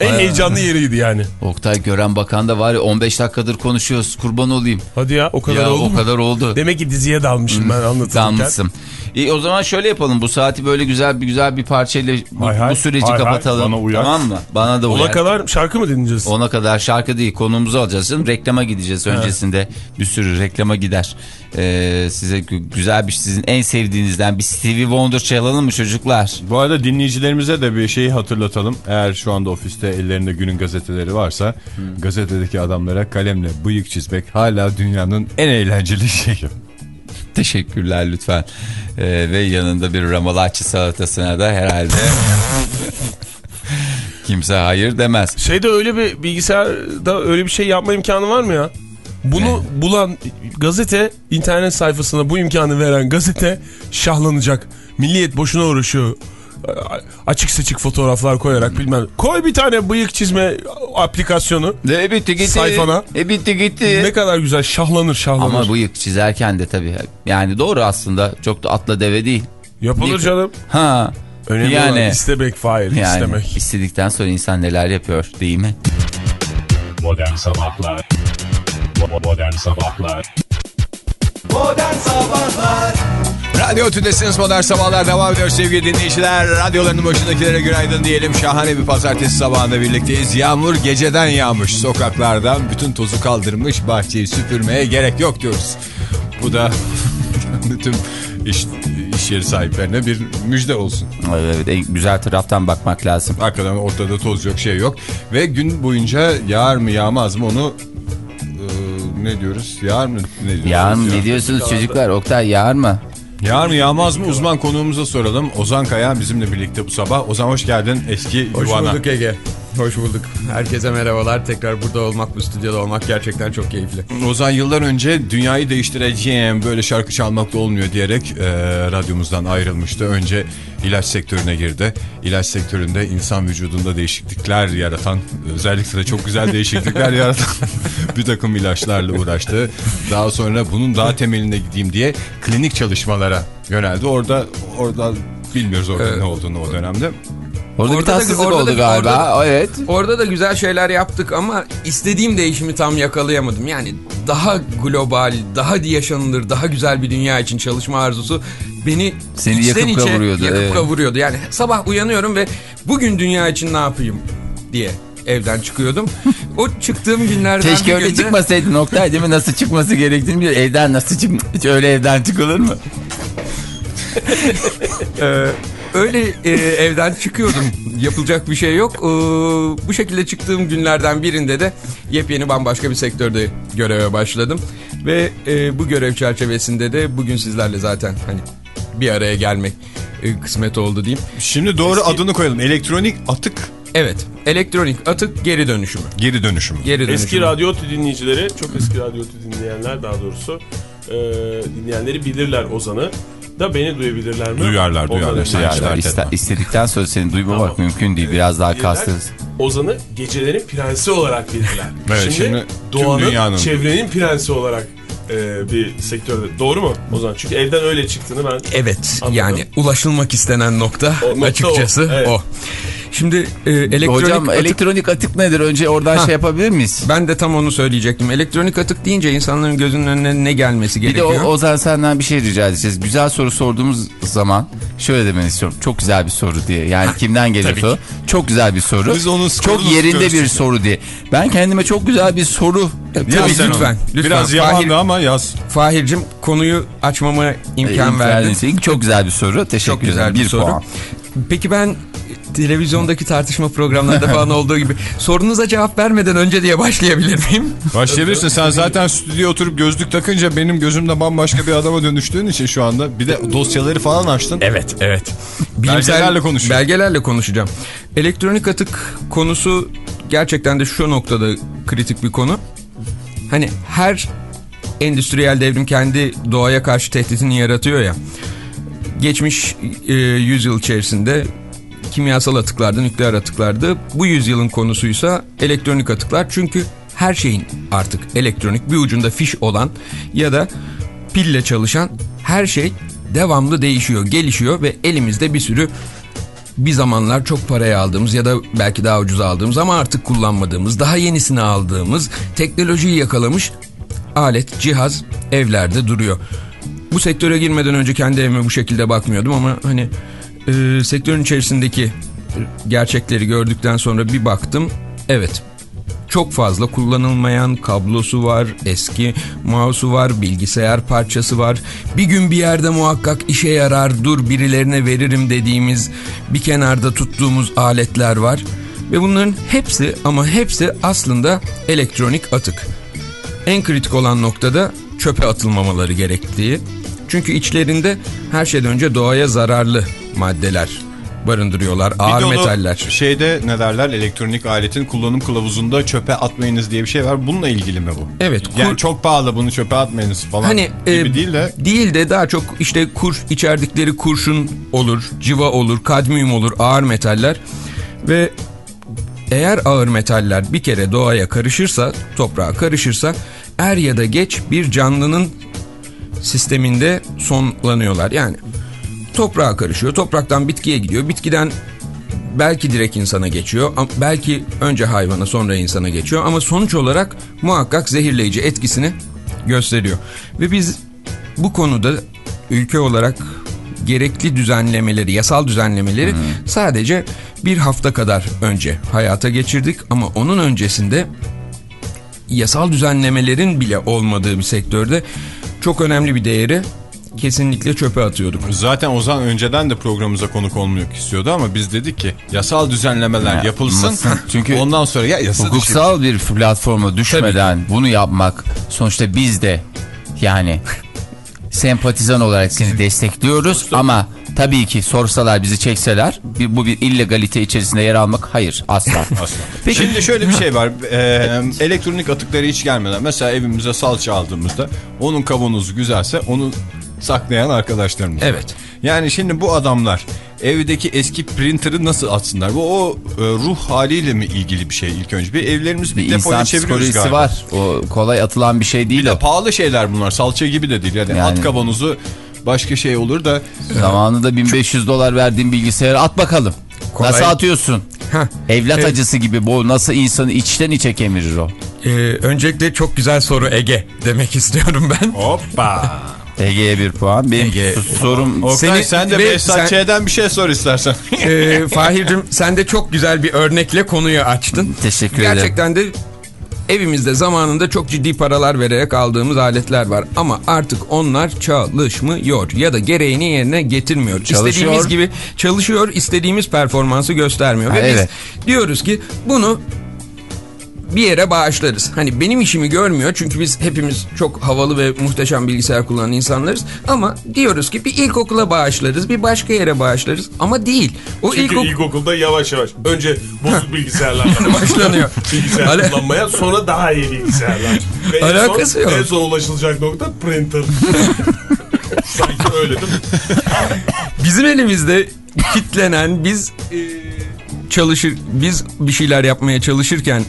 En heyecanlı yeriydi yani. Oktay Gören Bakan da var ya 15 dakikadır konuşuyoruz kurban olayım. Hadi ya o kadar ya oldu o mu? kadar oldu. Demek ki diziye dalmışım ben anlatırken. Dalmışsın. İyi o zaman şöyle yapalım. Bu saati böyle güzel bir güzel bir parçayla bu, Hay hay, bu süreci hay hay, kapatalım. bana uyar. Tamam mı? Bana da uyar. Ona kadar şarkı mı dinleyeceğiz? Ona kadar şarkı değil konumuzu alacağız. Canım. Reklama gideceğiz öncesinde. Bir sürü reklama gider. Ee, size gü- güzel bir sizin en sevdiğinizden bir Stevie Wonder çalalım mı çocuklar? Bu arada dinleyicilerimize de bir şeyi hatırlatalım. Eğer şu anda ofiste ellerinde günün gazeteleri varsa gazetedeki adamlara kalemle bıyık çizmek hala dünyanın en eğlenceli şeyi. Teşekkürler lütfen. Ee, ve yanında bir ramalaçı salatasına da herhalde kimse hayır demez. Şeyde öyle bir bilgisayarda öyle bir şey yapma imkanı var mı ya? Bunu bulan gazete internet sayfasına bu imkanı veren gazete şahlanacak. Milliyet boşuna uğraşıyor. Açık seçik fotoğraflar koyarak bilmem. Koy bir tane bıyık çizme aplikasyonu. E bitti gitti. Sayfana. E bitti gitti. Ne kadar güzel şahlanır şahlanır. Ama bıyık çizerken de tabii yani doğru aslında çok da atla deve değil. Yapılır Ne- canım. Ha. Önemli yani olan istemek Fahir yani istemek. istedikten sonra insan neler yapıyor değil mi? Modern Sabahlar Modern Sabahlar Modern Sabahlar Radyo Tüdesiniz Modern Sabahlar devam ediyor sevgili dinleyiciler. Radyolarının başındakilere günaydın diyelim. Şahane bir pazartesi sabahında birlikteyiz. Yağmur geceden yağmış. Sokaklardan bütün tozu kaldırmış. Bahçeyi süpürmeye gerek yok diyoruz. Bu da bütün iş, iş yeri sahiplerine bir müjde olsun. Evet, en güzel taraftan bakmak lazım. Hakikaten ortada toz yok şey yok. Ve gün boyunca yağar mı yağmaz mı onu e, ne diyoruz? Yağar mı? Ne diyoruz? Yağar mı? Ne diyorsunuz çocuklar? Oktay yağar mı? Yağar mı yağmaz mı uzman konuğumuza soralım. Ozan Kaya bizimle birlikte bu sabah. Ozan hoş geldin eski Hoş yuvana. bulduk Ege. Hoş bulduk. Herkese merhabalar. Tekrar burada olmak, bu stüdyoda olmak gerçekten çok keyifli. Ozan yıllar önce dünyayı değiştireceğim böyle şarkı çalmakla olmuyor diyerek e, radyomuzdan ayrılmıştı. Önce ilaç sektörüne girdi. İlaç sektöründe insan vücudunda değişiklikler yaratan özellikle de çok güzel değişiklikler yaratan bir takım ilaçlarla uğraştı. Daha sonra bunun daha temeline gideyim diye klinik çalışmalara yöneldi. Orada orada bilmiyoruz orada ne olduğunu o dönemde. Orada, bir Orada da- tatsızlık orada da- oldu galiba. orada- evet. Orada da güzel şeyler yaptık ama istediğim değişimi tam yakalayamadım. Yani daha global, daha yaşanılır, daha güzel bir dünya için çalışma arzusu beni Seni içten yakıp içe kavuruyordu, Yakıp evet. kavuruyordu. Yani sabah uyanıyorum ve bugün dünya için ne yapayım diye evden çıkıyordum. o çıktığım günlerden Keşke bir öyle günde- çıkmasaydı Oktay değil mi? Nasıl çıkması gerektiğini biliyor. Evden nasıl çık... Hiç öyle evden çıkılır mı? Ee, öyle e, evden çıkıyordum. Yapılacak bir şey yok. Ee, bu şekilde çıktığım günlerden birinde de yepyeni bambaşka bir sektörde göreve başladım. Ve e, bu görev çerçevesinde de bugün sizlerle zaten hani bir araya gelmek e, kısmet oldu diyeyim. Şimdi doğru adını koyalım. Elektronik atık Evet, elektronik atık geri dönüşümü. geri dönüşümü. Geri dönüşümü. Eski radyo dinleyicileri, çok eski radyo dinleyenler daha doğrusu e, dinleyenleri bilirler Ozan'ı. Da beni duyabilirler mi? Duyarlar, duyarlar. Ozan'ı dert iste- istedikten sonra seni duymamak mümkün değil. Biraz daha kastırız. Ozan'ı gecelerin prensi olarak bilirler. Evet, şimdi, şimdi doğanın, dünyanın- çevrenin prensi olarak e, bir sektörde. Doğru mu Ozan? Çünkü evden öyle çıktığını ben... Evet, Anladım. yani ulaşılmak istenen nokta, O nokta açıkçası o, evet. o. Şimdi e, elektronik Hocam atık... elektronik atık nedir? Önce oradan Ha. şey yapabilir miyiz? Ben de tam onu söyleyecektim. Elektronik atık deyince insanların gözünün önüne ne gelmesi Bir de gerekiyor? o, Ozan senden bir şey rica edeceğiz. Güzel soru sorduğumuz zaman şöyle demeni istiyorum. Çok güzel bir soru diye. Yani kimden geliyor soru? Çok güzel bir soru. Biz onun çok yerinde bir çünkü. soru diye. Ben kendime çok güzel bir soru Tabii lütfen, lütfen. Biraz yalandı ama yaz. Fahir'cim konuyu açmama imkan imkan verdin. verdin. Çok güzel bir soru. Teşekkür Çok güzel ederim. bir, Bir soru. puan. Peki ben televizyondaki tartışma programlarında falan olduğu gibi sorunuza cevap vermeden önce diye başlayabilir miyim? Başlayabilirsin. Sen zaten stüdyoya oturup gözlük takınca benim gözümde bambaşka bir adama dönüştüğün için şu anda. Bir de dosyaları falan açtın. Evet, evet. Belgelerle konuşuyor. Belgelerle konuşacağım. Elektronik atık konusu gerçekten de şu noktada kritik bir konu. Hani her endüstriyel devrim kendi doğaya karşı tehditini yaratıyor ya. Geçmiş e, yüzyıl içerisinde kimyasal atıklardı, nükleer atıklardı. Bu yüzyılın konusuysa elektronik atıklar. Çünkü her şeyin artık elektronik bir ucunda fiş olan ya da pille çalışan her şey devamlı değişiyor, gelişiyor ve elimizde bir sürü bir zamanlar çok paraya aldığımız ya da belki daha ucuza aldığımız ama artık kullanmadığımız, daha yenisini aldığımız, teknolojiyi yakalamış alet, cihaz evlerde duruyor. Bu sektöre girmeden önce kendi evime bu şekilde bakmıyordum ama hani e, sektörün içerisindeki gerçekleri gördükten sonra bir baktım. Evet çok fazla kullanılmayan kablosu var, eski mouse'u var, bilgisayar parçası var. Bir gün bir yerde muhakkak işe yarar, dur birilerine veririm dediğimiz bir kenarda tuttuğumuz aletler var. Ve bunların hepsi ama hepsi aslında elektronik atık. En kritik olan noktada çöpe atılmamaları gerektiği. Çünkü içlerinde her şeyden önce doğaya zararlı maddeler barındırıyorlar. Ağır Bir metaller. Şeyde ne derler elektronik aletin kullanım kılavuzunda çöpe atmayınız diye bir şey var. Bununla ilgili mi bu? Evet. Yani çok pahalı bunu çöpe atmayınız falan Hani gibi e, değil de. değil de daha çok işte kur içerdikleri kurşun olur, civa olur, kadmiyum olur, ağır metaller ve eğer ağır metaller bir kere doğaya karışırsa, toprağa karışırsa er ya da geç bir canlının sisteminde sonlanıyorlar. Yani toprağa karışıyor, topraktan bitkiye gidiyor, bitkiden belki direkt insana geçiyor, belki önce hayvana sonra insana geçiyor. Ama sonuç olarak muhakkak zehirleyici etkisini gösteriyor. Ve biz bu konuda ülke olarak gerekli düzenlemeleri, yasal düzenlemeleri sadece bir hafta kadar önce hayata geçirdik. Ama onun öncesinde yasal düzenlemelerin bile olmadığı bir sektörde çok önemli bir değeri kesinlikle çöpe atıyorduk. Zaten Ozan önceden de programımıza konuk olmak istiyordu ama biz dedik ki yasal düzenlemeler Ya, yapılsın. Çünkü ondan sonra ya yasa Hukuksal bir platforma düşmeden bunu yapmak sonuçta biz de yani sempatizan olarak seni destekliyoruz ama tabii ki sorsalar bizi çekseler bir, bu bir illegalite içerisinde yer almak hayır asla. Asla. Peki- Şimdi şöyle bir şey var. Ee, elektronik atıkları hiç gelmeden mesela evimize salça aldığımızda onun kavanozu güzelse onu saklayan arkadaşlarımız. Evet. Yani şimdi bu adamlar evdeki eski printer'ı nasıl atsınlar? Bu o e, ruh haliyle mi ilgili bir şey ilk önce? Bir evlerimiz bir, bir depoya insan çeviriyoruz galiba. var. O kolay atılan bir şey değil Bir de o. pahalı şeyler bunlar. Salça gibi de değil. Yani, Yani. at kavanozu başka şey olur da Zamanında 1500 dolar verdiğim bilgisayarı at bakalım. kolay. Nasıl atıyorsun? Heh. Evlat Evet. acısı gibi bu nasıl insanı içten içe kemirir o. Ee, öncelikle çok güzel soru Ege demek istiyorum ben. Hoppa. Ege'ye bir puan. Benim Ege. sorum Oktay Seni- sen de ve Behzat sen- Ç'den bir şey sor istersen. Ee, Fahir'cim sen de çok güzel bir örnekle konuyu açtın. Teşekkür ederim. Gerçekten de evimizde zamanında çok ciddi paralar vererek aldığımız aletler var. Ama artık onlar çalışmıyor ya da gereğini yerine getirmiyor. Çalışıyor. İstediğimiz gibi çalışıyor, istediğimiz performansı göstermiyor. Ha, Ve evet. biz diyoruz ki bunu bir yere bağışlarız. Hani benim işimi görmüyor çünkü biz hepimiz çok havalı ve muhteşem bilgisayar kullanan insanlarız. Ama diyoruz ki bir ilkokula bağışlarız, bir başka yere bağışlarız. Ama değil. O Çünkü ilkokul... ilkokulda yavaş yavaş. Önce bozuk bilgisayarlarla Başlanıyor. bilgisayar kullanmaya sonra daha iyi bilgisayarlar. Ve en Alakası son, yok. En son ulaşılacak nokta printer. Sanki öyle değil mi? Bizim elimizde kitlenen biz e, çalışır biz bir şeyler yapmaya çalışırken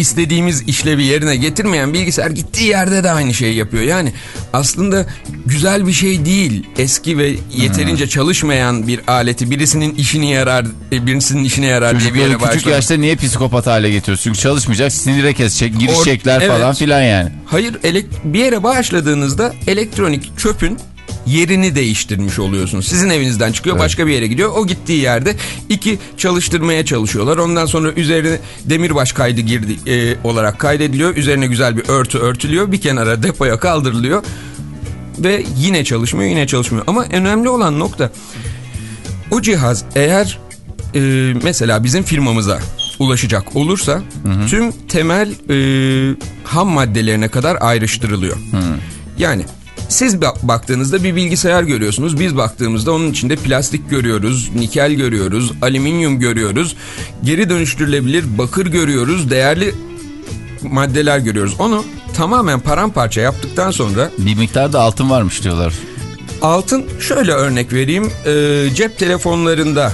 istediğimiz işlevi yerine getirmeyen bilgisayar gittiği yerde de aynı şeyi yapıyor. Yani aslında güzel bir şey değil. Eski ve yeterince çalışmayan bir aleti birisinin işini yarar, e, birisinin işine yarar diye bir Çocukları yere küçük başlamak. yaşta niye psikopat hale getiriyorsun? Çünkü çalışmayacak, sinire kesecek, girişecekler Or- falan evet. filan yani. Hayır bir yere bağışladığınızda elektronik çöpün yerini değiştirmiş oluyorsunuz. Sizin evinizden çıkıyor başka bir yere gidiyor. O gittiği yerde iki çalıştırmaya çalışıyorlar. Ondan sonra üzerine demirbaş kaydı girdi e, olarak kaydediliyor. Üzerine güzel bir örtü örtülüyor. Bir kenara depoya kaldırılıyor. Ve yine çalışmıyor yine çalışmıyor. Ama önemli olan nokta o cihaz eğer e, mesela bizim firmamıza ulaşacak olursa tüm temel e, ham maddelerine kadar ayrıştırılıyor. Yani siz ba- baktığınızda bir bilgisayar görüyorsunuz. Biz baktığımızda onun içinde plastik görüyoruz, nikel görüyoruz, alüminyum görüyoruz. Geri dönüştürülebilir bakır görüyoruz, değerli maddeler görüyoruz. Onu tamamen paramparça yaptıktan sonra Bir miktarda altın varmış diyorlar. Altın şöyle örnek vereyim. Ee, cep telefonlarında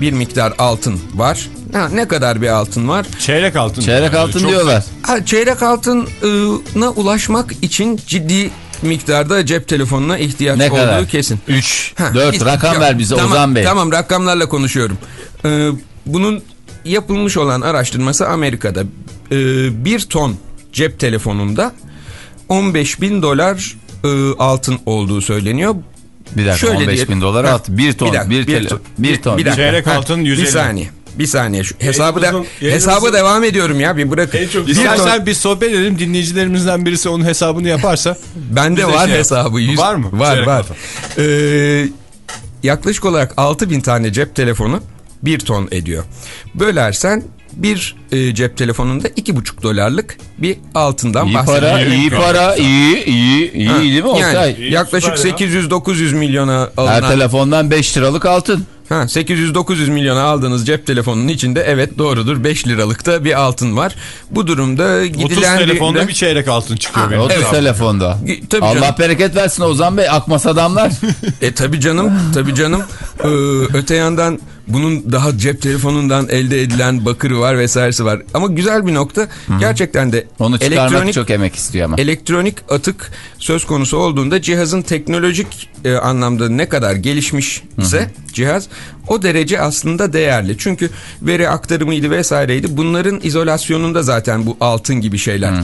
bir miktar altın var. Ha, ne kadar bir altın var? Çeyrek altın. Çeyrek Yani altın çok- diyorlar. Ha, çeyrek altına ulaşmak için ciddi miktarda cep telefonuna ihtiyaç Ne olduğu kadar? kesin. 3, Ha, 4 is- rakam ver bize tamam, Ozan Bey. Tamam rakamlarla konuşuyorum. Ee, bunun yapılmış olan araştırması Amerika'da. Ee, bir ton cep telefonunda 15 bin dolar e, altın olduğu söyleniyor. Bir dakika Şöyle 15 diyelim. bin dolar altın. Bir ton, bir, dakika, ton. bir ton. Bir dakika. Çeyrek Ha, altın Bir 150. saniye. Bir saniye. Şu hesabı da hesabı devam ediyorum ya bir bırakın. İstersen bir sohbet edelim dinleyicilerimizden birisi onun hesabını yaparsa. Bende var şey hesabı. Yüz- Var mı? Var Çeyrek var. Ee, yaklaşık olarak 6000 tane cep telefonu 1 ton ediyor. Bölersen bir e, cep telefonunda 2,5 dolarlık bir altından İyi para, bahsediyoruz. iyi para, iyi, iyi, iyi Ha, değil mi Oktay? Yani İyi, yaklaşık süper ya. 800-900 milyona Her alınan telefondan 5 liralık altın. Ha 800-900 milyona aldığınız cep telefonunun içinde evet doğrudur 5 liralıkta bir altın var. Bu durumda 30 gidilen telefonda bir çeyrek altın çıkıyor benim. 30 hesabıma. telefonda. Tabii Allah canım. bereket versin Ozan Bey. Akmas adamlar. E tabi canım tabi canım Ee, öte yandan bunun daha cep telefonundan elde edilen bakırı var vesairesi var. Ama güzel bir nokta gerçekten de Onu çıkarmak elektronik çok emek istiyor ama. elektronik atık söz konusu olduğunda cihazın teknolojik e, anlamda ne kadar gelişmiş ise cihaz o derece aslında değerli. Çünkü veri aktarımıydı vesaireydi. Bunların izolasyonunda zaten bu altın gibi şeyler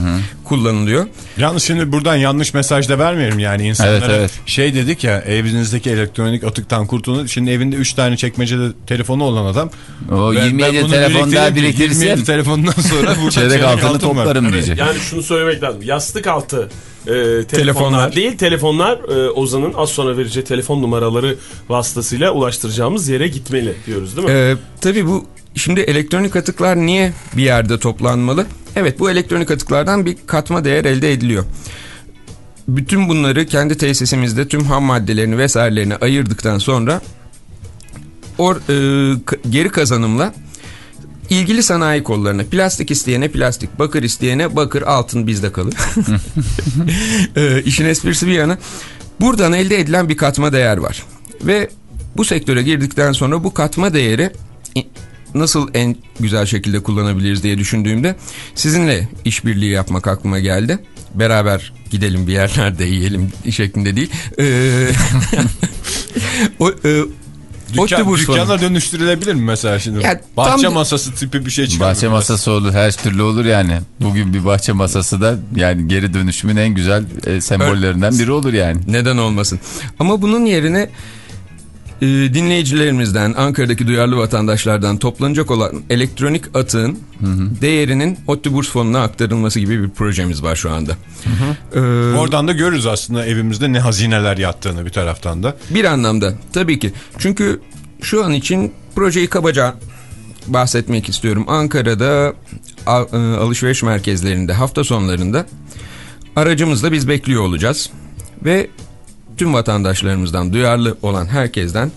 kullanılıyor. Yalnız şimdi buradan yanlış mesaj da vermeyelim yani insanlara. Evet, evet. Şey dedik ya evinizdeki elektronik atıktan kurtulun. Şimdi evinde 3 tane çekmecede telefonu olan adam. O ben- 27 ben telefon daha biriktirsin. 27 telefondan sonra burada Çeyrek altını altın var. toplarım diyecek. Yani şunu söylemek lazım. Yastık altı e, telefonlar, Telefonlar. değil telefonlar e, Ozan'ın az sonra vereceği telefon numaraları vasıtasıyla ulaştıracağımız yere gitmeli diyoruz değil mi? Ee, tabii bu şimdi elektronik atıklar niye bir yerde toplanmalı? Evet bu elektronik atıklardan bir katma değer elde ediliyor. Bütün bunları kendi tesisimizde tüm ham maddelerini vesairelerini ayırdıktan sonra or, e, geri kazanımla ilgili sanayi kollarına plastik isteyene plastik, bakır isteyene bakır, altın bizde kalır. e, işin esprisi bir yana buradan elde edilen bir katma değer var. Ve bu sektöre girdikten sonra bu katma değeri nasıl en güzel şekilde kullanabiliriz diye düşündüğümde sizinle işbirliği yapmak aklıma geldi. Beraber gidelim bir yerlerde yiyelim şeklinde değil. Ee, o, e, Dükkan, Otobüs dönüştürülebilir mi mesela şimdi? Ya, Bahçe tam- masası tipi bir şey çıkar. Bahçe masası olur her türlü olur yani. Bugün bir bahçe masası da yani geri dönüşümün en güzel e, sembollerinden biri olur yani. Neden olmasın? Ama bunun yerine e, dinleyicilerimizden, Ankara'daki duyarlı vatandaşlardan toplanacak olan elektronik atığın değerinin Otobüs fonuna aktarılması gibi bir projemiz var şu anda. Ee, Oradan da görürüz aslında evimizde ne hazineler yattığını bir taraftan da. Bir anlamda tabii ki. Çünkü şu an için projeyi kabaca bahsetmek istiyorum. Ankara'da e, alışveriş merkezlerinde hafta sonlarında aracımızla biz bekliyor olacağız. Ve tüm vatandaşlarımızdan duyarlı olan herkesten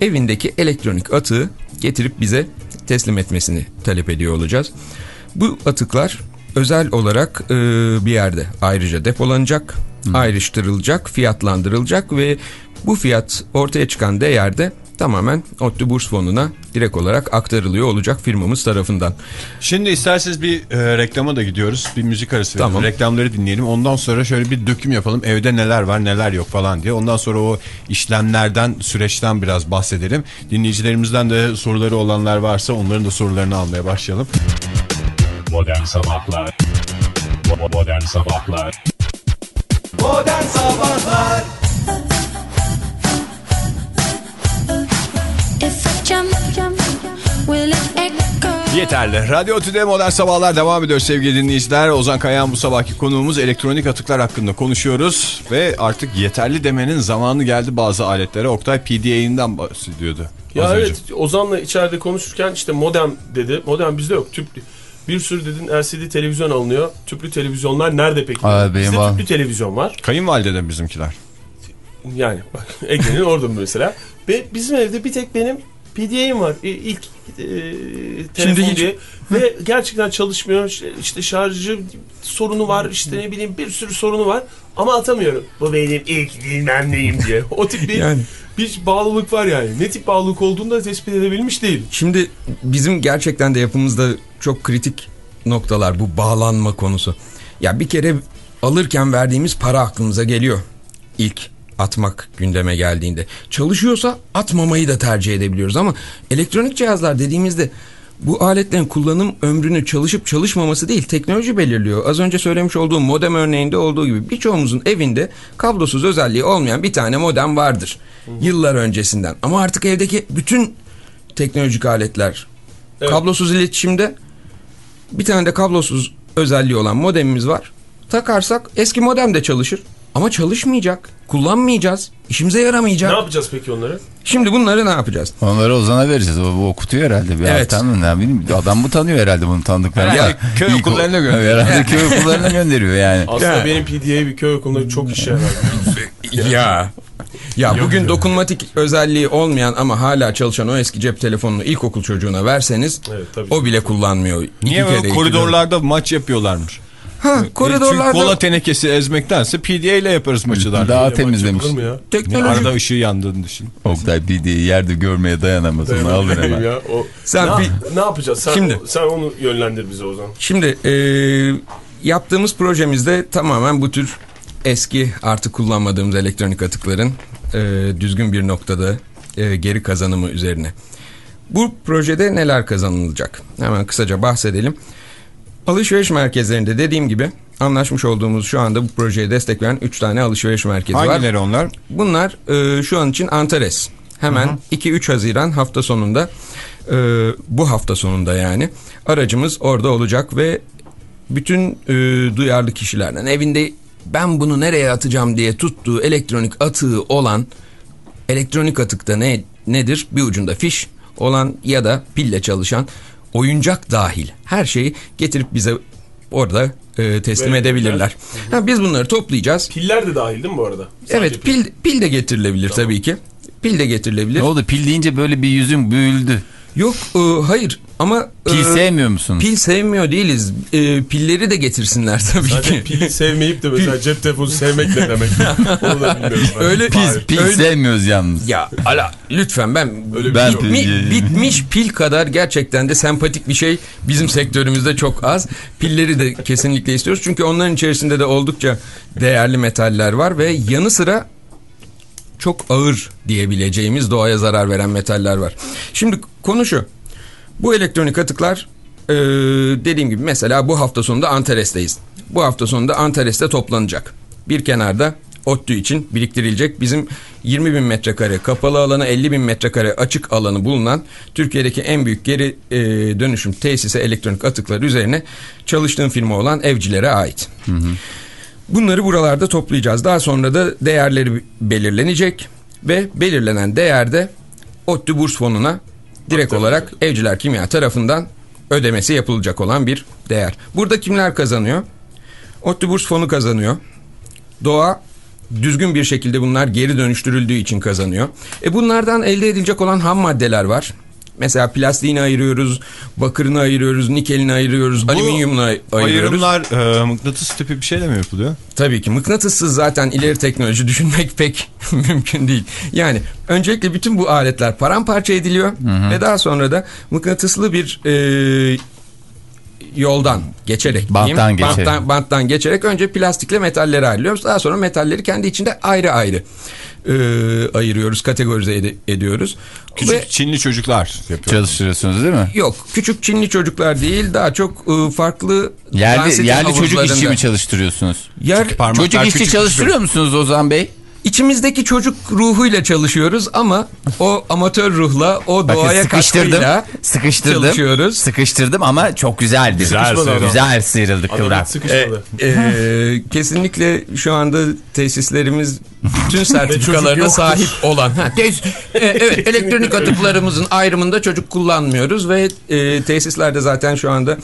evindeki elektronik atığı getirip bize teslim etmesini talep ediyor olacağız. Bu atıklar özel olarak e, bir yerde ayrıca depolanacak, ayrıştırılacak, fiyatlandırılacak ve bu fiyat ortaya çıkan değerde tamamen ODTÜ Burs Fonu'na direkt olarak aktarılıyor olacak firmamız tarafından. Şimdi isterseniz bir e, reklama da gidiyoruz. Bir müzik arası verelim. Tamam. Reklamları dinleyelim. Ondan sonra şöyle bir döküm yapalım. Evde neler var neler yok falan diye. Ondan sonra o işlemlerden süreçten biraz bahsedelim. Dinleyicilerimizden de soruları olanlar varsa onların da sorularını almaya başlayalım. Modern Sabahlar Modern Sabahlar Modern Sabahlar Yeterli. Radyo Tüde Modern Sabahlar devam ediyor sevgili dinleyiciler. Ozan Kayan bu sabahki konuğumuz elektronik atıklar hakkında konuşuyoruz. Ve artık yeterli demenin zamanı geldi bazı aletlere. Oktay PDA'ından bahsediyordu. Ya az önce. evet Ozan'la içeride konuşurken işte modem dedi. Modem bizde yok tüplü. Bir sürü dedin LCD televizyon alınıyor. Tüplü televizyonlar nerede peki? Aa, bizde var. tüplü televizyon var. Kayınvalideden bizimkiler. Yani bak Ege'nin orada mesela. Ve bizim evde bir tek benim PDA'im var. İlk e, telefon hiç- diye. Ve gerçekten çalışmıyor. İşte- İşte şarjı sorunu var. işte ne bileyim bir sürü sorunu var. Ama atamıyorum. Bu benim ilk bilmem neyim diye. O tip bir, Yani. bir bağlılık var yani. Ne tip bağlılık olduğunu da tespit edebilmiş değil. Şimdi bizim gerçekten de yapımızda çok kritik noktalar bu bağlanma konusu. Ya bir kere alırken verdiğimiz para aklımıza geliyor. İlk atmak gündeme geldiğinde. Çalışıyorsa atmamayı da tercih edebiliyoruz ama elektronik cihazlar dediğimizde bu aletlerin kullanım ömrünü çalışıp çalışmaması değil teknoloji belirliyor. Az önce söylemiş olduğum modem örneğinde olduğu gibi birçoğumuzun evinde kablosuz özelliği olmayan bir tane modem vardır. Yıllar öncesinden. Ama artık evdeki bütün teknolojik aletler Evet. kablosuz iletişimde bir tane de kablosuz özelliği olan modemimiz var. Takarsak eski modem de çalışır. Ama çalışmayacak. Kullanmayacağız. işimize yaramayacak. Ne yapacağız peki onları? Şimdi bunları ne yapacağız? Onları Ozan'a vereceğiz. O bu okutuyor herhalde. Bir Evet. evet. ne bileyim adam bu tanıyor herhalde bunu tanıdıklarını. Herhalde köy o- okullarına gönderiyor. Herhalde köy okullarına gönderiyor yani. Aslında Ya. benim PDA'yı bir köy okulunda çok işe yarar. Ya. Ya bugün dokunmatik özelliği olmayan ama hala çalışan o eski cep telefonunu ilkokul çocuğuna verseniz Evet, tabii. o bile kullanmıyor. Niye iki koridorlarda maç yapıyorlarmış? Ha, koridorlarda Çünkü kola tenekesi ezmektense PDA ile yaparız maçı daha. Daha temizlemiş. teknoloji. Arada ışığı yandığını düşün. Oktay bildiği yerde görmeye dayanamaz. Onu alır hemen. ya, o... Sen ne, bir- ne yapacağız? Sen, Şimdi- sen onu yönlendir bize o zaman. Şimdi e, yaptığımız projemizde tamamen bu tür eski artık kullanmadığımız elektronik atıkların e, düzgün bir noktada e, geri kazanımı üzerine. Bu projede neler kazanılacak? Hemen kısaca bahsedelim. Alışveriş merkezlerinde dediğim gibi anlaşmış olduğumuz şu anda bu projeye destek veren 3 tane alışveriş merkezi var. Hangileri onlar? Bunlar e, şu an için Antares. Hemen 2-3 Haziran hafta sonunda e, bu hafta sonunda yani aracımız orada olacak ve bütün e, duyarlı kişilerden evinde ben bunu nereye atacağım diye tuttuğu elektronik atığı olan elektronik atıkta ne nedir? Bir ucunda fiş olan ya da pille çalışan oyuncak dahil her şeyi getirip bize orada e, teslim Verebilirler. edebilirler. Ha, biz bunları toplayacağız. Piller de dahil değil mi bu arada? Sadece Evet pil pil de getirilebilir tabii ki. Pil de getirilebilir. Ne oldu pil deyince böyle bir yüzün büyüldü. Yok e, hayır ama Pil e, sevmiyor musunuz? Pil sevmiyor değiliz. E, pilleri de getirsinler tabii Sadece ki. pili sevmeyip de mesela cep telefonu sevmek ne demek? Onu da bilmiyorum. ben. Öyle Pil, pil öyle- sevmiyoruz yalnız. Ya ala lütfen ben Öyle bir Ben şey pil- Mi- bitmiş pil kadar gerçekten de sempatik bir şey bizim sektörümüzde çok az. Pilleri de kesinlikle istiyoruz. Çünkü onların içerisinde de oldukça değerli metaller var ve yanı sıra çok ağır diyebileceğimiz doğaya zarar veren metaller var. Şimdi konu şu. Bu elektronik atıklar e, dediğim gibi mesela bu hafta sonunda Antares'teyiz. Bu hafta sonunda Antares'te toplanacak. Bir kenarda ODTÜ için biriktirilecek bizim 20 bin metrekare kapalı alanı 50 bin metrekare açık alanı bulunan Türkiye'deki en büyük geri e, dönüşüm tesisi elektronik atıklar üzerine çalıştığım firma olan evcilere ait. Bunları buralarda toplayacağız. Daha sonra da değerleri belirlenecek ve belirlenen değerde ODTÜ burs fonuna direkt olarak Evciler Kimya tarafından ödemesi yapılacak olan bir değer. Burada kimler kazanıyor? ODTÜ burs fonu kazanıyor. Doğa düzgün bir şekilde bunlar geri dönüştürüldüğü için kazanıyor. E bunlardan elde edilecek olan ham maddeler var. Mesela plastiğini ayırıyoruz, bakırını ayırıyoruz, nikelini ayırıyoruz, alüminyumunu ay- ayırıyoruz. Ayrımlar e, mıknatıs tipi bir şeyle mi yapılıyor? Tabii ki mıknatıssız zaten ileri teknoloji düşünmek pek mümkün değil. Yani öncelikle bütün bu aletler paramparça ediliyor ve daha sonra da mıknatıslı bir e, yoldan geçerek Banttan geçerek. banttan, banttan geçerek önce plastikle metalleri ayırıyoruz. Daha sonra metalleri kendi içinde ayrı ayrı e, ayırıyoruz, kategorize ede- ediyoruz. Küçük Ve- Çinli çocuklar yapıyor. Çalıştırıyorsunuz değil mi? Yok küçük Çinli çocuklar değil daha çok e, farklı Yerli, yerli çocuk işçi mi çalıştırıyorsunuz? Yer, Çocuk işçi küçük çalıştırıyor musunuz Ozan Bey? İçimizdeki çocuk ruhuyla çalışıyoruz ama o amatör ruhla, o Bakın doğaya sıkıştırdım. katkıyla Sıkıştırdım. çalışıyoruz. Sıkıştırdım ama çok güzeldi. Güzel Güzel, sıyrıldı. güzel sıyrıldı kıvrak. sıkışmadı. Ee, kesinlikle şu anda tesislerimiz bütün sertifikalarına sahip olan. Ha, tes- e, evet elektronik atıklarımızın ayrımında çocuk kullanmıyoruz ve e, tesislerde zaten şu anda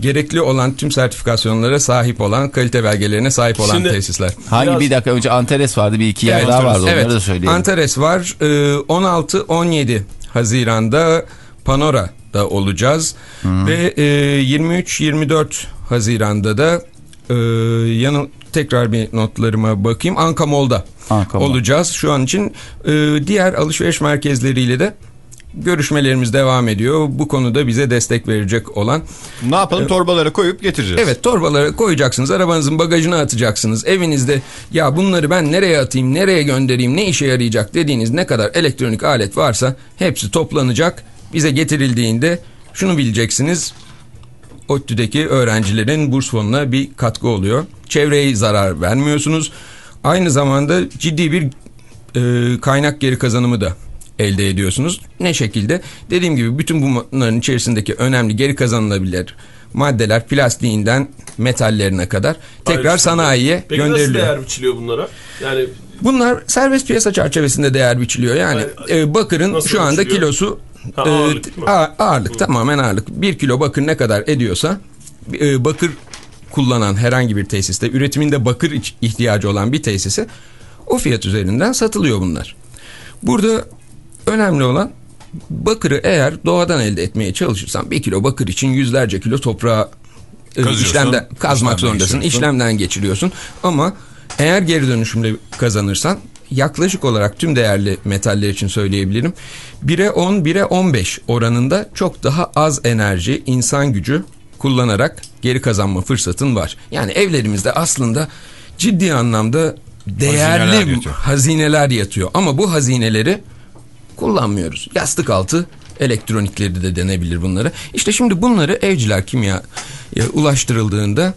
gerekli olan tüm sertifikasyonlara sahip olan kalite belgelerine sahip olan Şimdi- tesisler. Hangi Biraz- bir dakika önce Antares vardı bir iki yer Evet, daha vardı evet. onları da söyleyelim. Antares var. Ee, 16-17 Haziran'da Panora'da olacağız. Ve e, 23-24 Haziran'da da e, yanı tekrar bir notlarıma bakayım. Anka Mall'da Anka Mall. olacağız. Şu an için e, diğer alışveriş merkezleriyle de görüşmelerimiz devam ediyor. Bu konuda bize destek verecek olan Ne yapalım? torbalara koyup getireceğiz. Evet torbalara koyacaksınız. Arabanızın bagajına atacaksınız. Evinizde ya bunları ben nereye atayım nereye göndereyim ne işe yarayacak? dediğiniz ne kadar elektronik alet varsa hepsi toplanacak. Bize getirildiğinde şunu bileceksiniz. ODTÜ'deki öğrencilerin burs fonuna bir katkı oluyor. Çevreye zarar vermiyorsunuz. Aynı zamanda ciddi bir e, kaynak geri kazanımı da elde ediyorsunuz. Ne şekilde? Dediğim gibi bütün bunların içerisindeki önemli geri kazanılabilir maddeler plastiğinden metallerine kadar tekrar sanayiye Peki nasıl gönderiliyor. değer biçiliyor bunlara? Yani Bunlar serbest piyasa çerçevesinde değer biçiliyor. Yani e, bakırın Nasıl şu anda ölçülüyor? kilosu Ha, e, ağırlık a- ağırlık tamamen ağırlık. Bir kilo bakır ne kadar ediyorsa e, bakır kullanan herhangi bir tesiste üretiminde bakır ihtiyacı olan bir tesise o fiyat üzerinden satılıyor bunlar. Burada önemli olan bakırı eğer doğadan elde etmeye çalışırsan bir kilo bakır için yüzlerce kilo toprağa e, Kazıyorsun, işlemden kazmak zorundasın. işlemden geçiriyorsun. Ama eğer geri dönüşümle kazanırsan yaklaşık olarak tüm değerli metaller için söyleyebilirim. 1'e 10, 1'e 15 oranında çok daha az enerji, insan gücü kullanarak geri kazanma fırsatın var. Yani evlerimizde aslında ciddi anlamda değerli Hazineler yatıyor. hazineler yatıyor. Ama bu hazineleri kullanmıyoruz. Yastık altı elektronikleri de denebilir bunları. İşte şimdi bunları evciler kimya ulaştırıldığında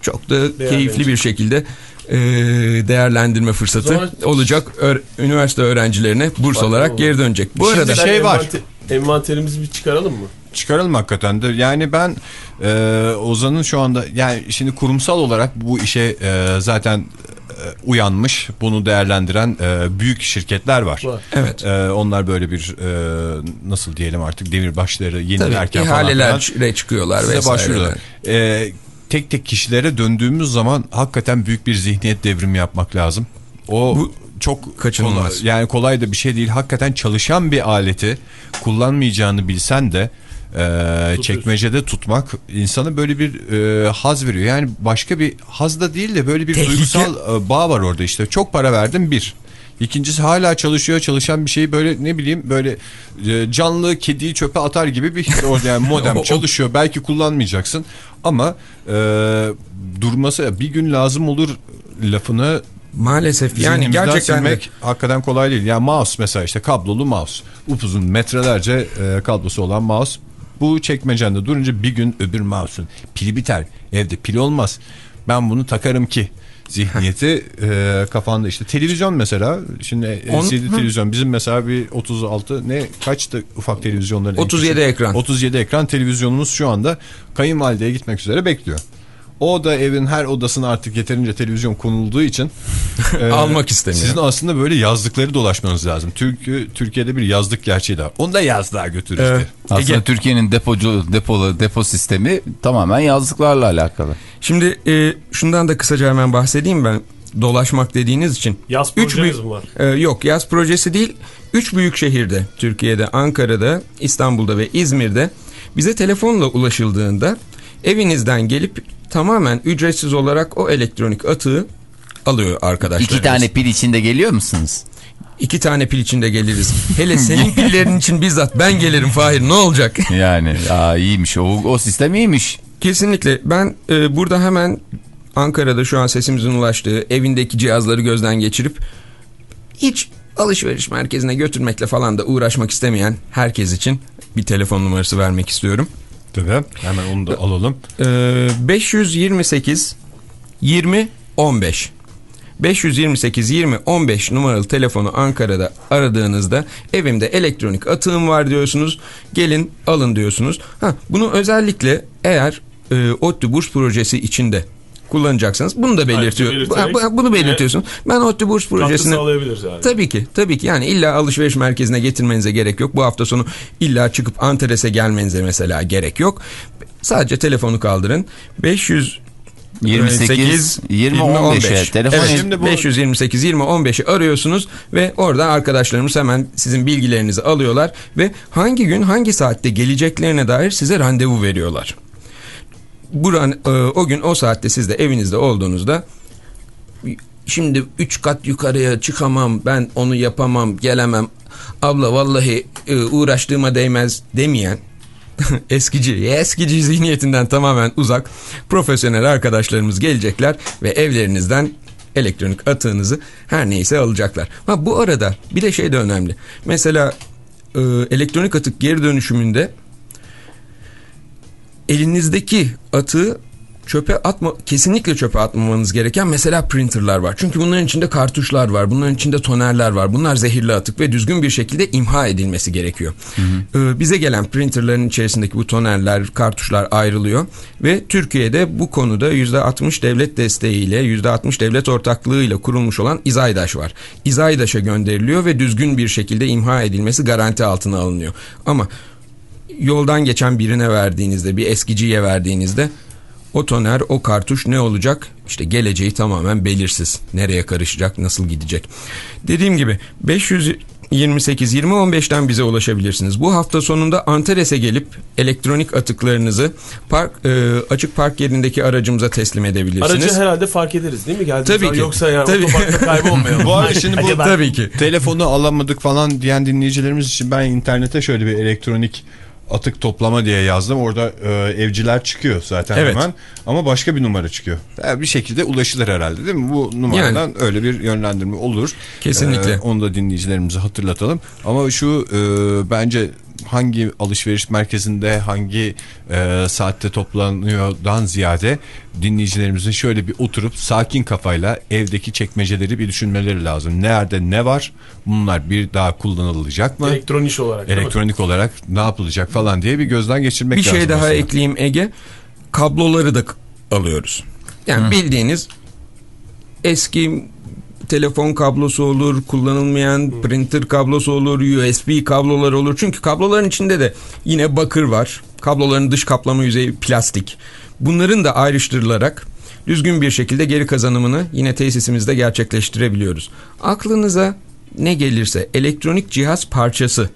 çok da keyifli bir şekilde e, değerlendirme fırsatı zaman- olacak. Ö- üniversite öğrencilerine burs Bak, olarak geri dönecek. Bu Şimdi arada şey şey var. Envanterimizi bir çıkaralım mı? Çıkaralım hakikaten de. Yani ben e, Ozan'ın şu anda yani şimdi kurumsal olarak bu işe e, zaten e, uyanmış, bunu değerlendiren e, büyük şirketler var. Var. Evet. E, onlar böyle bir e, nasıl diyelim artık demirbaşları tabii yenilerken falan ihaleler çıkıyorlar size vesaire. başvuruyorlar. E, tek tek kişilere döndüğümüz zaman hakikaten büyük bir zihniyet devrimi yapmak lazım. O Bu çok kaçınılmaz. kolay- yani kolay da bir şey değil. Hakikaten çalışan bir aleti kullanmayacağını bilsen de e, çekmecede tutmak insana böyle bir e, haz veriyor. Yani başka bir haz da değil de böyle bir Tehlike. duygusal e, bağ var orada işte. Çok para verdim bir. İkincisi hala çalışıyor çalışan bir şeyi böyle ne bileyim böyle e, canlı kediyi çöpe atar gibi bir his orada yani modem çalışıyor belki kullanmayacaksın ama e, durması bir gün lazım olur lafını Maalesef yani gerçekten de silmek hakikaten kolay değil. Yani mouse mesela işte kablolu mouse. Upuzun metrelerce e, kablosu olan mouse. Bu çekmecende durunca bir gün öbür mouse'un pili biter. Evde pil olmaz. Ben bunu takarım ki zihniyeti e, kafanda işte televizyon mesela şimdi On- LCD televizyon bizim mesela bir 36 ne kaçtı ufak televizyonların en 37 küçüğü? ekran. 37 ekran televizyonumuz şu anda kayınvalideye gitmek üzere bekliyor. O da evin her odasına artık yeterince televizyon konulduğu için e, Almak istemiyor. Sizin aslında böyle yazlıkları dolaşmanız lazım. Türkiye Türkiye'de bir yazlık gerçeği de var. Onu da yazlığa götür işte. Evet. Aslında Ege. Türkiye'nin depocu depolu depo sistemi tamamen yazlıklarla alakalı. Şimdi e, şundan da kısaca hemen bahsedeyim ben. Dolaşmak dediğiniz için. Yaz projeniz mi var? E, yok yaz projesi değil. Üç büyük şehirde Türkiye'de Ankara'da İstanbul'da ve İzmir'de bize telefonla ulaşıldığında evinizden gelip tamamen ücretsiz olarak o elektronik atığı alıyor arkadaşlar. İki tane pil içinde geliyor musunuz? İki tane pil içinde geliriz. Hele senin pillerin için bizzat ben gelirim Fahir ne olacak? Yani aa, iyiymiş o, o sistem iyiymiş. Kesinlikle. Ben e, burada hemen Ankara'da şu an sesimizin ulaştığı evindeki cihazları gözden geçirip hiç alışveriş merkezine götürmekle falan da uğraşmak istemeyen herkes için bir telefon numarası vermek istiyorum. Tabii. Hemen onu da alalım. E, 528 20 15 528 20 15 numaralı telefonu Ankara'da aradığınızda evimde elektronik atığım var diyorsunuz. Gelin alın diyorsunuz. Ha, bunu özellikle eğer e, ODTÜ burs projesi içinde kullanacaksanız bunu da belirtiyor. bunu belirtiyorsun. Ben ODTÜ burs Katkı projesine yani. Tabii ki. Tabii ki. Yani illa alışveriş merkezine getirmenize gerek yok. Bu hafta sonu illa çıkıp Antares'e gelmenize mesela gerek yok. Sadece telefonu kaldırın. 500 28 20 15'e telefon Evet, Şimdi bu- 528 20 15'i arıyorsunuz ve oradan arkadaşlarımız hemen sizin bilgilerinizi alıyorlar ve hangi gün hangi saatte geleceklerine dair size randevu veriyorlar. Buran, e, o gün o saatte siz de evinizde olduğunuzda şimdi 3 kat yukarıya çıkamam ben onu yapamam gelemem abla vallahi e, uğraştığıma değmez demeyen eskici eskici zihniyetinden tamamen uzak profesyonel arkadaşlarımız gelecekler ve evlerinizden elektronik atığınızı her neyse alacaklar. Ha bu arada bir de şey de önemli. Mesela e, elektronik atık geri dönüşümünde elinizdeki atığı çöpe atma kesinlikle çöpe atmamanız gereken mesela printerlar var. Çünkü bunların içinde kartuşlar var, bunların içinde tonerler var. Bunlar zehirli atık ve düzgün bir şekilde imha edilmesi gerekiyor. Ee, bize gelen printerların içerisindeki bu tonerler, kartuşlar ayrılıyor ve Türkiye'de bu konuda %60 devlet desteğiyle, %60 devlet ortaklığıyla kurulmuş olan İzaydaş var. İzaydaş'a gönderiliyor ve düzgün bir şekilde imha edilmesi garanti altına alınıyor. Ama yoldan geçen birine verdiğinizde, bir eskiciye verdiğinizde o toner, o kartuş ne olacak? İşte geleceği tamamen belirsiz. Nereye karışacak, nasıl gidecek? Dediğim gibi 528 20 15'ten bize ulaşabilirsiniz. Bu hafta sonunda Antares'e gelip elektronik atıklarınızı park e, açık park yerindeki aracımıza teslim edebilirsiniz. Aracı herhalde fark ederiz değil mi? Geldiğimiz Tabii zaman. ki. Yoksa yani Tabii. otoparkta kaybolmayalım. Bu arada şimdi bu Acaba- Tabii ki. telefonu alamadık falan diyen dinleyicilerimiz için ben internete şöyle bir elektronik atık toplama diye yazdım. Orada e, evciler çıkıyor zaten Evet. hemen. Ama başka bir numara çıkıyor. Yani bir şekilde ulaşılır herhalde değil mi? Bu numaradan öyle bir yönlendirme olur. Kesinlikle. E, onu da dinleyicilerimize hatırlatalım. Ama şu e, bence hangi alışveriş merkezinde hangi e, saatte toplanıyordan ziyade dinleyicilerimizin şöyle bir oturup sakin kafayla evdeki çekmeceleri bir düşünmeleri lazım. Nerede ne var? Bunlar bir daha kullanılacak mı? Elektronik olarak. Elektronik olarak ne yapılacak falan diye bir gözden geçirmek Bir lazım. şey daha aslında. ekleyeyim Ege. Kabloları da alıyoruz. Yani bildiğiniz eski telefon kablosu olur, kullanılmayan printer kablosu olur, USB kablolar olur. Çünkü kabloların içinde de yine bakır var. Kabloların dış kaplama yüzeyi plastik. Bunların da ayrıştırılarak düzgün bir şekilde geri kazanımını yine tesisimizde gerçekleştirebiliyoruz. Aklınıza ne gelirse elektronik cihaz parçası,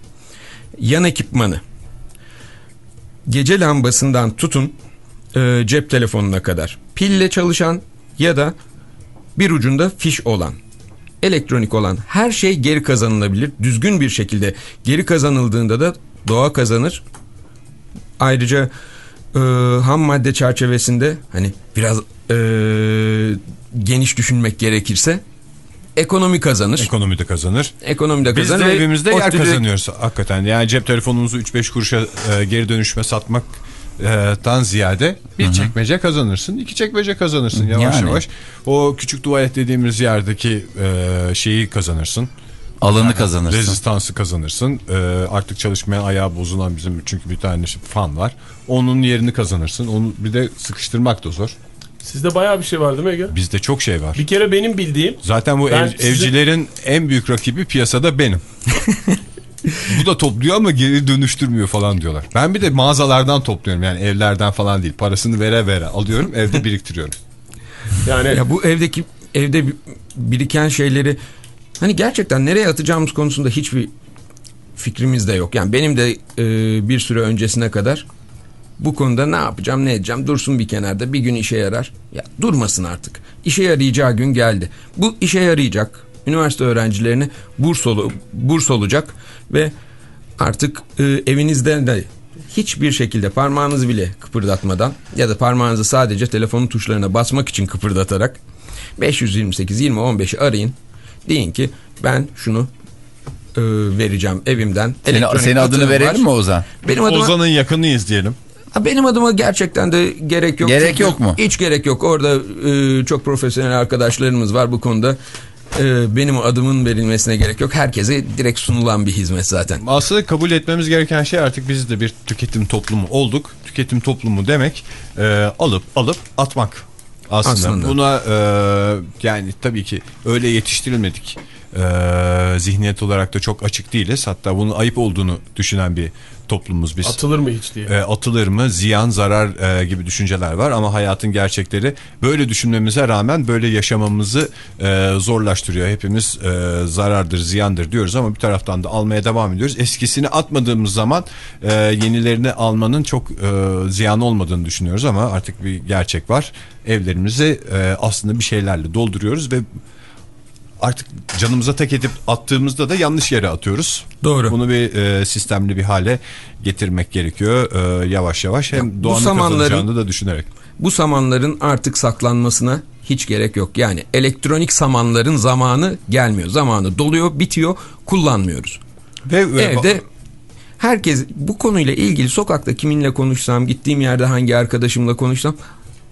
yan ekipmanı, gece lambasından tutun e, cep telefonuna kadar pille çalışan ya da bir ucunda fiş olan elektronik olan her şey geri kazanılabilir. Düzgün bir şekilde geri kazanıldığında da doğa kazanır. Ayrıca e, ham madde çerçevesinde hani biraz e, geniş düşünmek gerekirse ekonomi kazanır. Ekonomi de kazanır. Ekonomi de Biz kazanır. de ve evimizde yer kazanıyoruz hakikaten. Yani cep telefonumuzu 3-5 kuruşa e, geri dönüşme satmaktan ziyade bir çekmece kazanırsın. iki çekmece kazanırsın yavaş Yani. yavaş. O küçük tuvalet dediğimiz yerdeki e, şeyi kazanırsın. Alanı kazanırsın. Rezistansı kazanırsın. E, artık çalışmaya ayağı bozulan bizim çünkü bir tane fan var. Onun yerini kazanırsın. Onu bir de sıkıştırmak da zor. Sizde bayağı bir şey var değil mi Ege? Bizde çok şey var. Bir kere benim bildiğim Zaten bu Ben ev- sizi- evcilerin en büyük rakibi piyasada benim. Bu da topluyor ama geri dönüştürmüyor falan diyorlar. Ben bir de mağazalardan topluyorum yani evlerden falan değil. Parasını vere vere alıyorum evde biriktiriyorum. yani Ya bu evdeki evde bi- biriken şeyleri hani gerçekten nereye atacağımız konusunda hiçbir fikrimiz de yok. Yani benim de e, bir süre öncesine kadar bu konuda ne yapacağım ne edeceğim dursun bir kenarda bir gün işe yarar. Ya durmasın artık. İşe yarayacağı gün geldi. Bu işe yarayacak. Üniversite öğrencilerine burs, olu, burs olacak ve artık e, evinizde de hiçbir şekilde parmağınızı bile kıpırdatmadan ya da parmağınızı sadece telefonun tuşlarına basmak için kıpırdatarak 528 20 15'i arayın. Deyin ki ben şunu e, vereceğim evimden. Senin, senin adını verelim var. mi Ozan? Benim adıma, Ozan'ın yakınıyız diyelim. Ha, benim adıma gerçekten de gerek yok. Gerek Çünkü yok mu? Hiç gerek yok. Orada e, çok profesyonel arkadaşlarımız var bu konuda. E, benim adımın verilmesine gerek yok. Herkese direkt sunulan bir hizmet zaten. Aslında kabul etmemiz gereken şey artık biz de bir tüketim toplumu olduk. Tüketim toplumu demek e, alıp alıp atmak. Aslında, Aslında. buna e, yani tabii ki öyle yetiştirilmedik. E, zihniyet olarak da çok açık değiliz. Hatta bunun ayıp olduğunu düşünen bir toplumuz biz. atılır mı hiç diye. E, atılır mı, ziyan, zarar e, gibi düşünceler var ama hayatın gerçekleri böyle düşünmemize rağmen böyle yaşamamızı e, zorlaştırıyor. Hepimiz e, zarardır, ziyandır diyoruz ama bir taraftan da almaya devam ediyoruz. Eskisini atmadığımız zaman e, yenilerini almanın çok e, ziyan olmadığını düşünüyoruz ama artık bir gerçek var. Evlerimizi e, aslında bir şeylerle dolduruyoruz ve artık canımıza tek edip attığımızda da yanlış yere atıyoruz. Doğru. Bunu bir e, sistemli bir hale getirmek gerekiyor e, yavaş yavaş. Hem bu doğanın kazanacağını da düşünerek. Bu samanların artık saklanmasına hiç gerek yok. Yani elektronik samanların zamanı gelmiyor. Zamanı doluyor, bitiyor, kullanmıyoruz. Ve, ve- Evde herkes bu konuyla ilgili sokakta kiminle konuşsam, gittiğim yerde hangi arkadaşımla konuşsam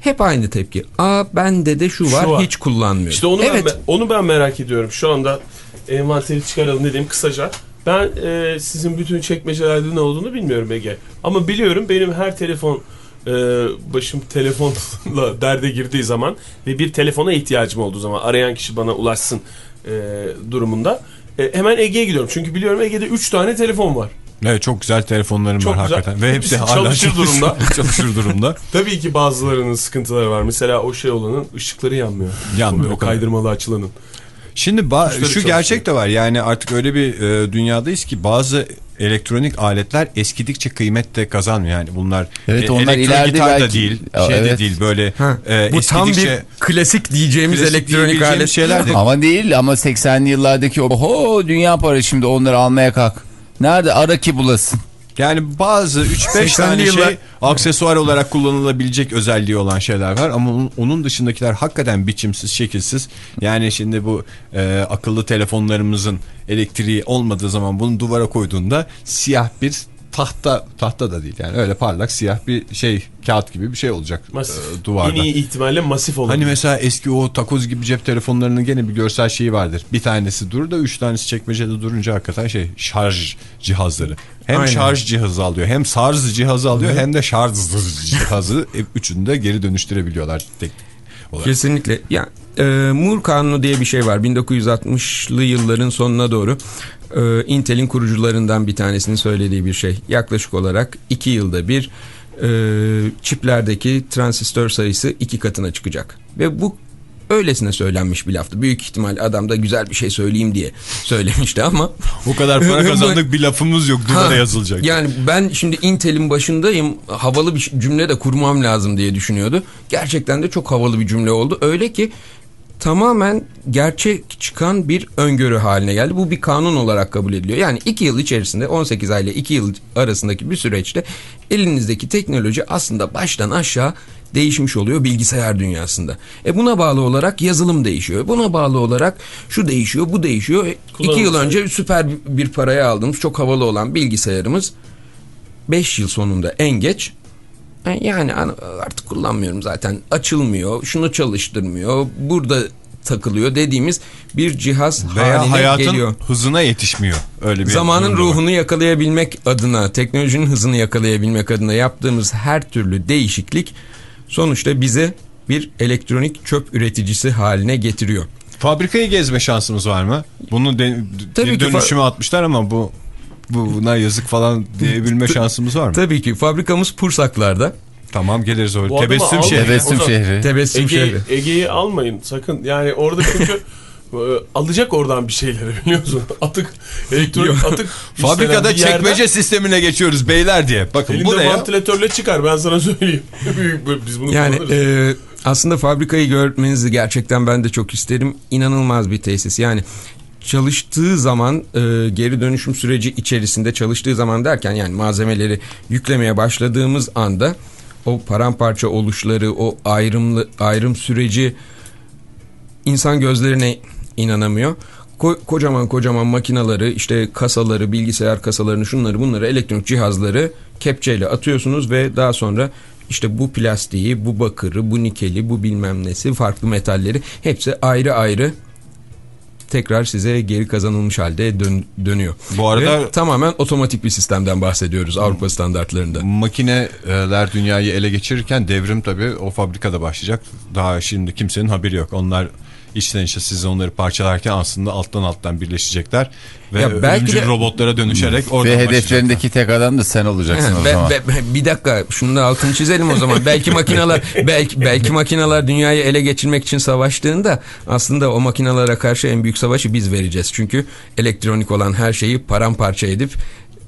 hep aynı tepki. Aa bende de şu var, Şu var. hiç kullanmıyorum. İşte onu evet. ben onu ben merak ediyorum. Şu anda envanteri çıkaralım dediğim kısaca. Ben e, sizin bütün çekmecelerde ne olduğunu bilmiyorum Ege. Ama biliyorum benim her telefon e, başım telefonla derde girdiği zaman ve bir telefona ihtiyacım olduğu zaman arayan kişi bana ulaşsın e, durumunda e, hemen Ege'ye gidiyorum. Çünkü biliyorum Ege'de 3 tane telefon var. Evet çok güzel telefonlarım Çok var güzel. hakikaten. Ve hepsi çalışır durumda. çalışır durumda. Tabii ki bazılarının sıkıntıları var. Mesela o şey olanın ışıkları yanmıyor. Yanmıyor, O kaydırmalı açılanın. Şimdi Tuşları şu gerçek de var yani artık öyle bir e, dünyadayız ki bazı elektronik aletler eskidikçe kıymet de kazanmıyor. Yani bunlar Evet, onlar elektro ileride gitar da değil, Ya, şey de evet. değil böyle Ha, e, bu tam bir eskidikçe klasik diyeceğimiz klasik elektronik alet. şeylerdir. Ama değil ama 80'li yıllardaki o oho dünya para şimdi onları almaya kalk. Nerede ara ki bulasın. Yani bazı 3-5 80'li tane yıllar- şey aksesuar olarak kullanılabilecek özelliği olan şeyler var ama onun, onun dışındakiler hakikaten biçimsiz, şekilsiz. Yani şimdi bu e, akıllı telefonlarımızın elektriği olmadığı zaman bunu duvara koyduğunda siyah bir tahta tahta da değil yani öyle parlak siyah bir şey kağıt gibi bir şey olacak Masif. e, duvarda. En iyi ihtimalle masif olur. Hani mesela eski o takoz gibi cep telefonlarının gene bir görsel şeyi vardır. Bir tanesi durur da üç tanesi çekmecede durunca hakikaten şey şarj cihazları. Hem Aynen. şarj cihazı alıyor hem sarz cihazı alıyor hem de şarj cihazı E, üçünü de geri dönüştürebiliyorlar tek olarak. Kesinlikle. Ya e, Moore kanunu diye bir şey var. 1960'lı yılların sonuna doğru e, Intel'in kurucularından bir tanesinin söylediği bir şey. Yaklaşık olarak 2 yılda bir e, çiplerdeki transistör sayısı iki katına çıkacak. Ve bu öylesine söylenmiş bir laftı. Büyük ihtimal adam da güzel bir şey söyleyeyim diye söylemişti ama O kadar para kazandık bir lafımız yok duvara yazılacak. Yani ben şimdi Intel'in başındayım havalı bir cümle de kurmam lazım diye düşünüyordu. Gerçekten de çok havalı bir cümle oldu. Öyle ki tamamen gerçek çıkan bir öngörü haline geldi. Bu bir kanun olarak kabul ediliyor. Yani 2 yıl içerisinde 18 ay ile 2 yıl arasındaki bir süreçte elinizdeki teknoloji aslında baştan aşağı değişmiş oluyor bilgisayar dünyasında. E buna bağlı olarak yazılım değişiyor. Buna bağlı olarak şu değişiyor, bu değişiyor. 2 yıl önce süper bir paraya aldığımız çok havalı olan bilgisayarımız 5 yıl sonunda en geç e, yani an- artık kullanmıyorum zaten açılmıyor, şunu çalıştırmıyor, burada takılıyor dediğimiz bir cihaz Veya haline hayatın geliyor. hızına yetişmiyor. Öyle bir Zamanın da var. ruhunu yakalayabilmek adına, teknolojinin hızını yakalayabilmek adına yaptığımız her türlü değişiklik sonuçta bize bir elektronik çöp üreticisi haline getiriyor. Fabrikayı gezme şansımız var mı? Bunu de, Tabii bir dönüşüme atmışlar ama bu bu buna yazık falan diyebilme şansımız var mı? Tabii ki fabrikamız Pursaklar'da. Tamam geliriz oraya. Bu Tebessüm şehri. Tebessüm şehri. Tebessüm Ege'yi şehri. Ege'yi almayın sakın. Yani orada çünkü e, alacak oradan bir şeyleri biliyorsun. Atık, elektronik atık. Fabrikada bir yerden çekmece sistemine geçiyoruz beyler diye. Bakın bu Elinde ne ya? vantilatörle çıkar ben sana söyleyeyim. Biz bunu Yani kullanırız. e, aslında fabrikayı görmenizi gerçekten ben de çok isterim. İnanılmaz bir tesis. Yani çalıştığı zaman e, geri dönüşüm süreci içerisinde çalıştığı zaman derken yani malzemeleri yüklemeye başladığımız anda o paramparça oluşları, o ayrımlı ayrım süreci insan gözlerine inanamıyor. Ko- kocaman kocaman makinaları işte kasaları bilgisayar kasalarını şunları bunları elektronik cihazları kepçeyle atıyorsunuz ve daha sonra işte bu plastiği bu bakırı bu nikeli bu bilmem nesi farklı metalleri hepsi ayrı ayrı tekrar size geri kazanılmış halde dön- dönüyor. Bu arada- Ve tamamen otomatik bir sistemden bahsediyoruz Avrupa standartlarında. Makineler dünyayı ele geçirirken devrim tabii o fabrikada başlayacak. Daha şimdi kimsenin haberi yok. Onlar içten içe siz onları parçalarken aslında alttan alttan birleşecekler. Ve Ya belki de- robotlara dönüşerek oradan Ve hedeflerindeki tek adam da sen olacaksın o Be- zaman. be- bir dakika şunu da altını çizelim o zaman. Belki makineler belki belki makineler dünyayı ele geçirmek için savaştığında aslında o makinalara karşı en büyük savaşı biz vereceğiz. Çünkü elektronik olan her şeyi paramparça edip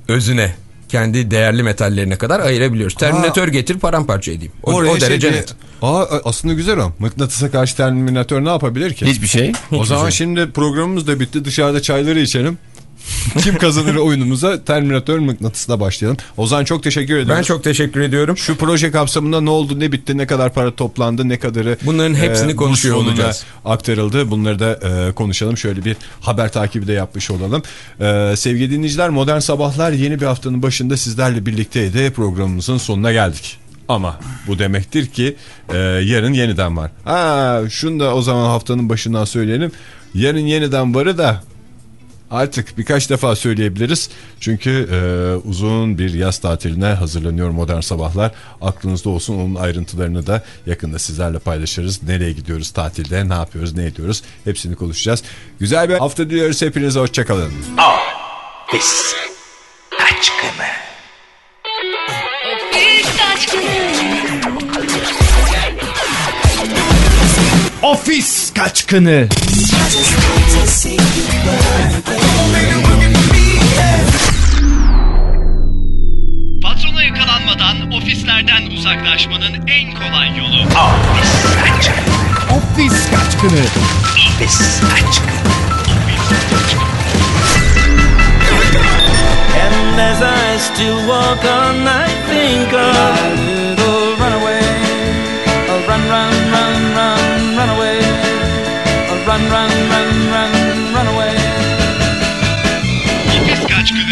özüne kendi değerli metallerine kadar ayırabiliyoruz. Terminatör getir paramparça edeyim. O, o derece şey- net. Aa, aslında güzel o. Mıknatısa karşı terminatör ne yapabilir ki? Hiçbir şey. o zaman şimdi programımız da bitti. Dışarıda çayları içelim. Kim kazanır oyunumuza Terminator mıknatısla başlayalım. Ozan çok teşekkür ederim. Ben çok teşekkür ediyorum. Şu proje kapsamında ne oldu ne bitti ne kadar para toplandı ne kadarı Bunların hepsini burs konuşuyor olacağız. aktarıldı. Bunları da e, konuşalım. Şöyle bir haber takibi de yapmış olalım. E, sevgili dinleyiciler Modern Sabahlar yeni bir haftanın başında sizlerle birlikteydi. Programımızın sonuna geldik. Ama bu demektir ki e, yarın yeniden var. Ha, şunu da o zaman haftanın başından söyleyelim. Yarın yeniden varı da Artık birkaç defa söyleyebiliriz. Çünkü e, uzun bir yaz tatiline hazırlanıyor Modern Sabahlar. Aklınızda olsun onun ayrıntılarını da yakında sizlerle paylaşırız. Nereye gidiyoruz tatilde, ne yapıyoruz, ne ediyoruz hepsini konuşacağız. Güzel bir hafta diliyoruz hepinize hoşçakalın. Ofis kaçkını. Patrona yakalanmadan ofislerden uzaklaşmanın en kolay yolu. Ofis kaçkını. And as I still walk on, I think of a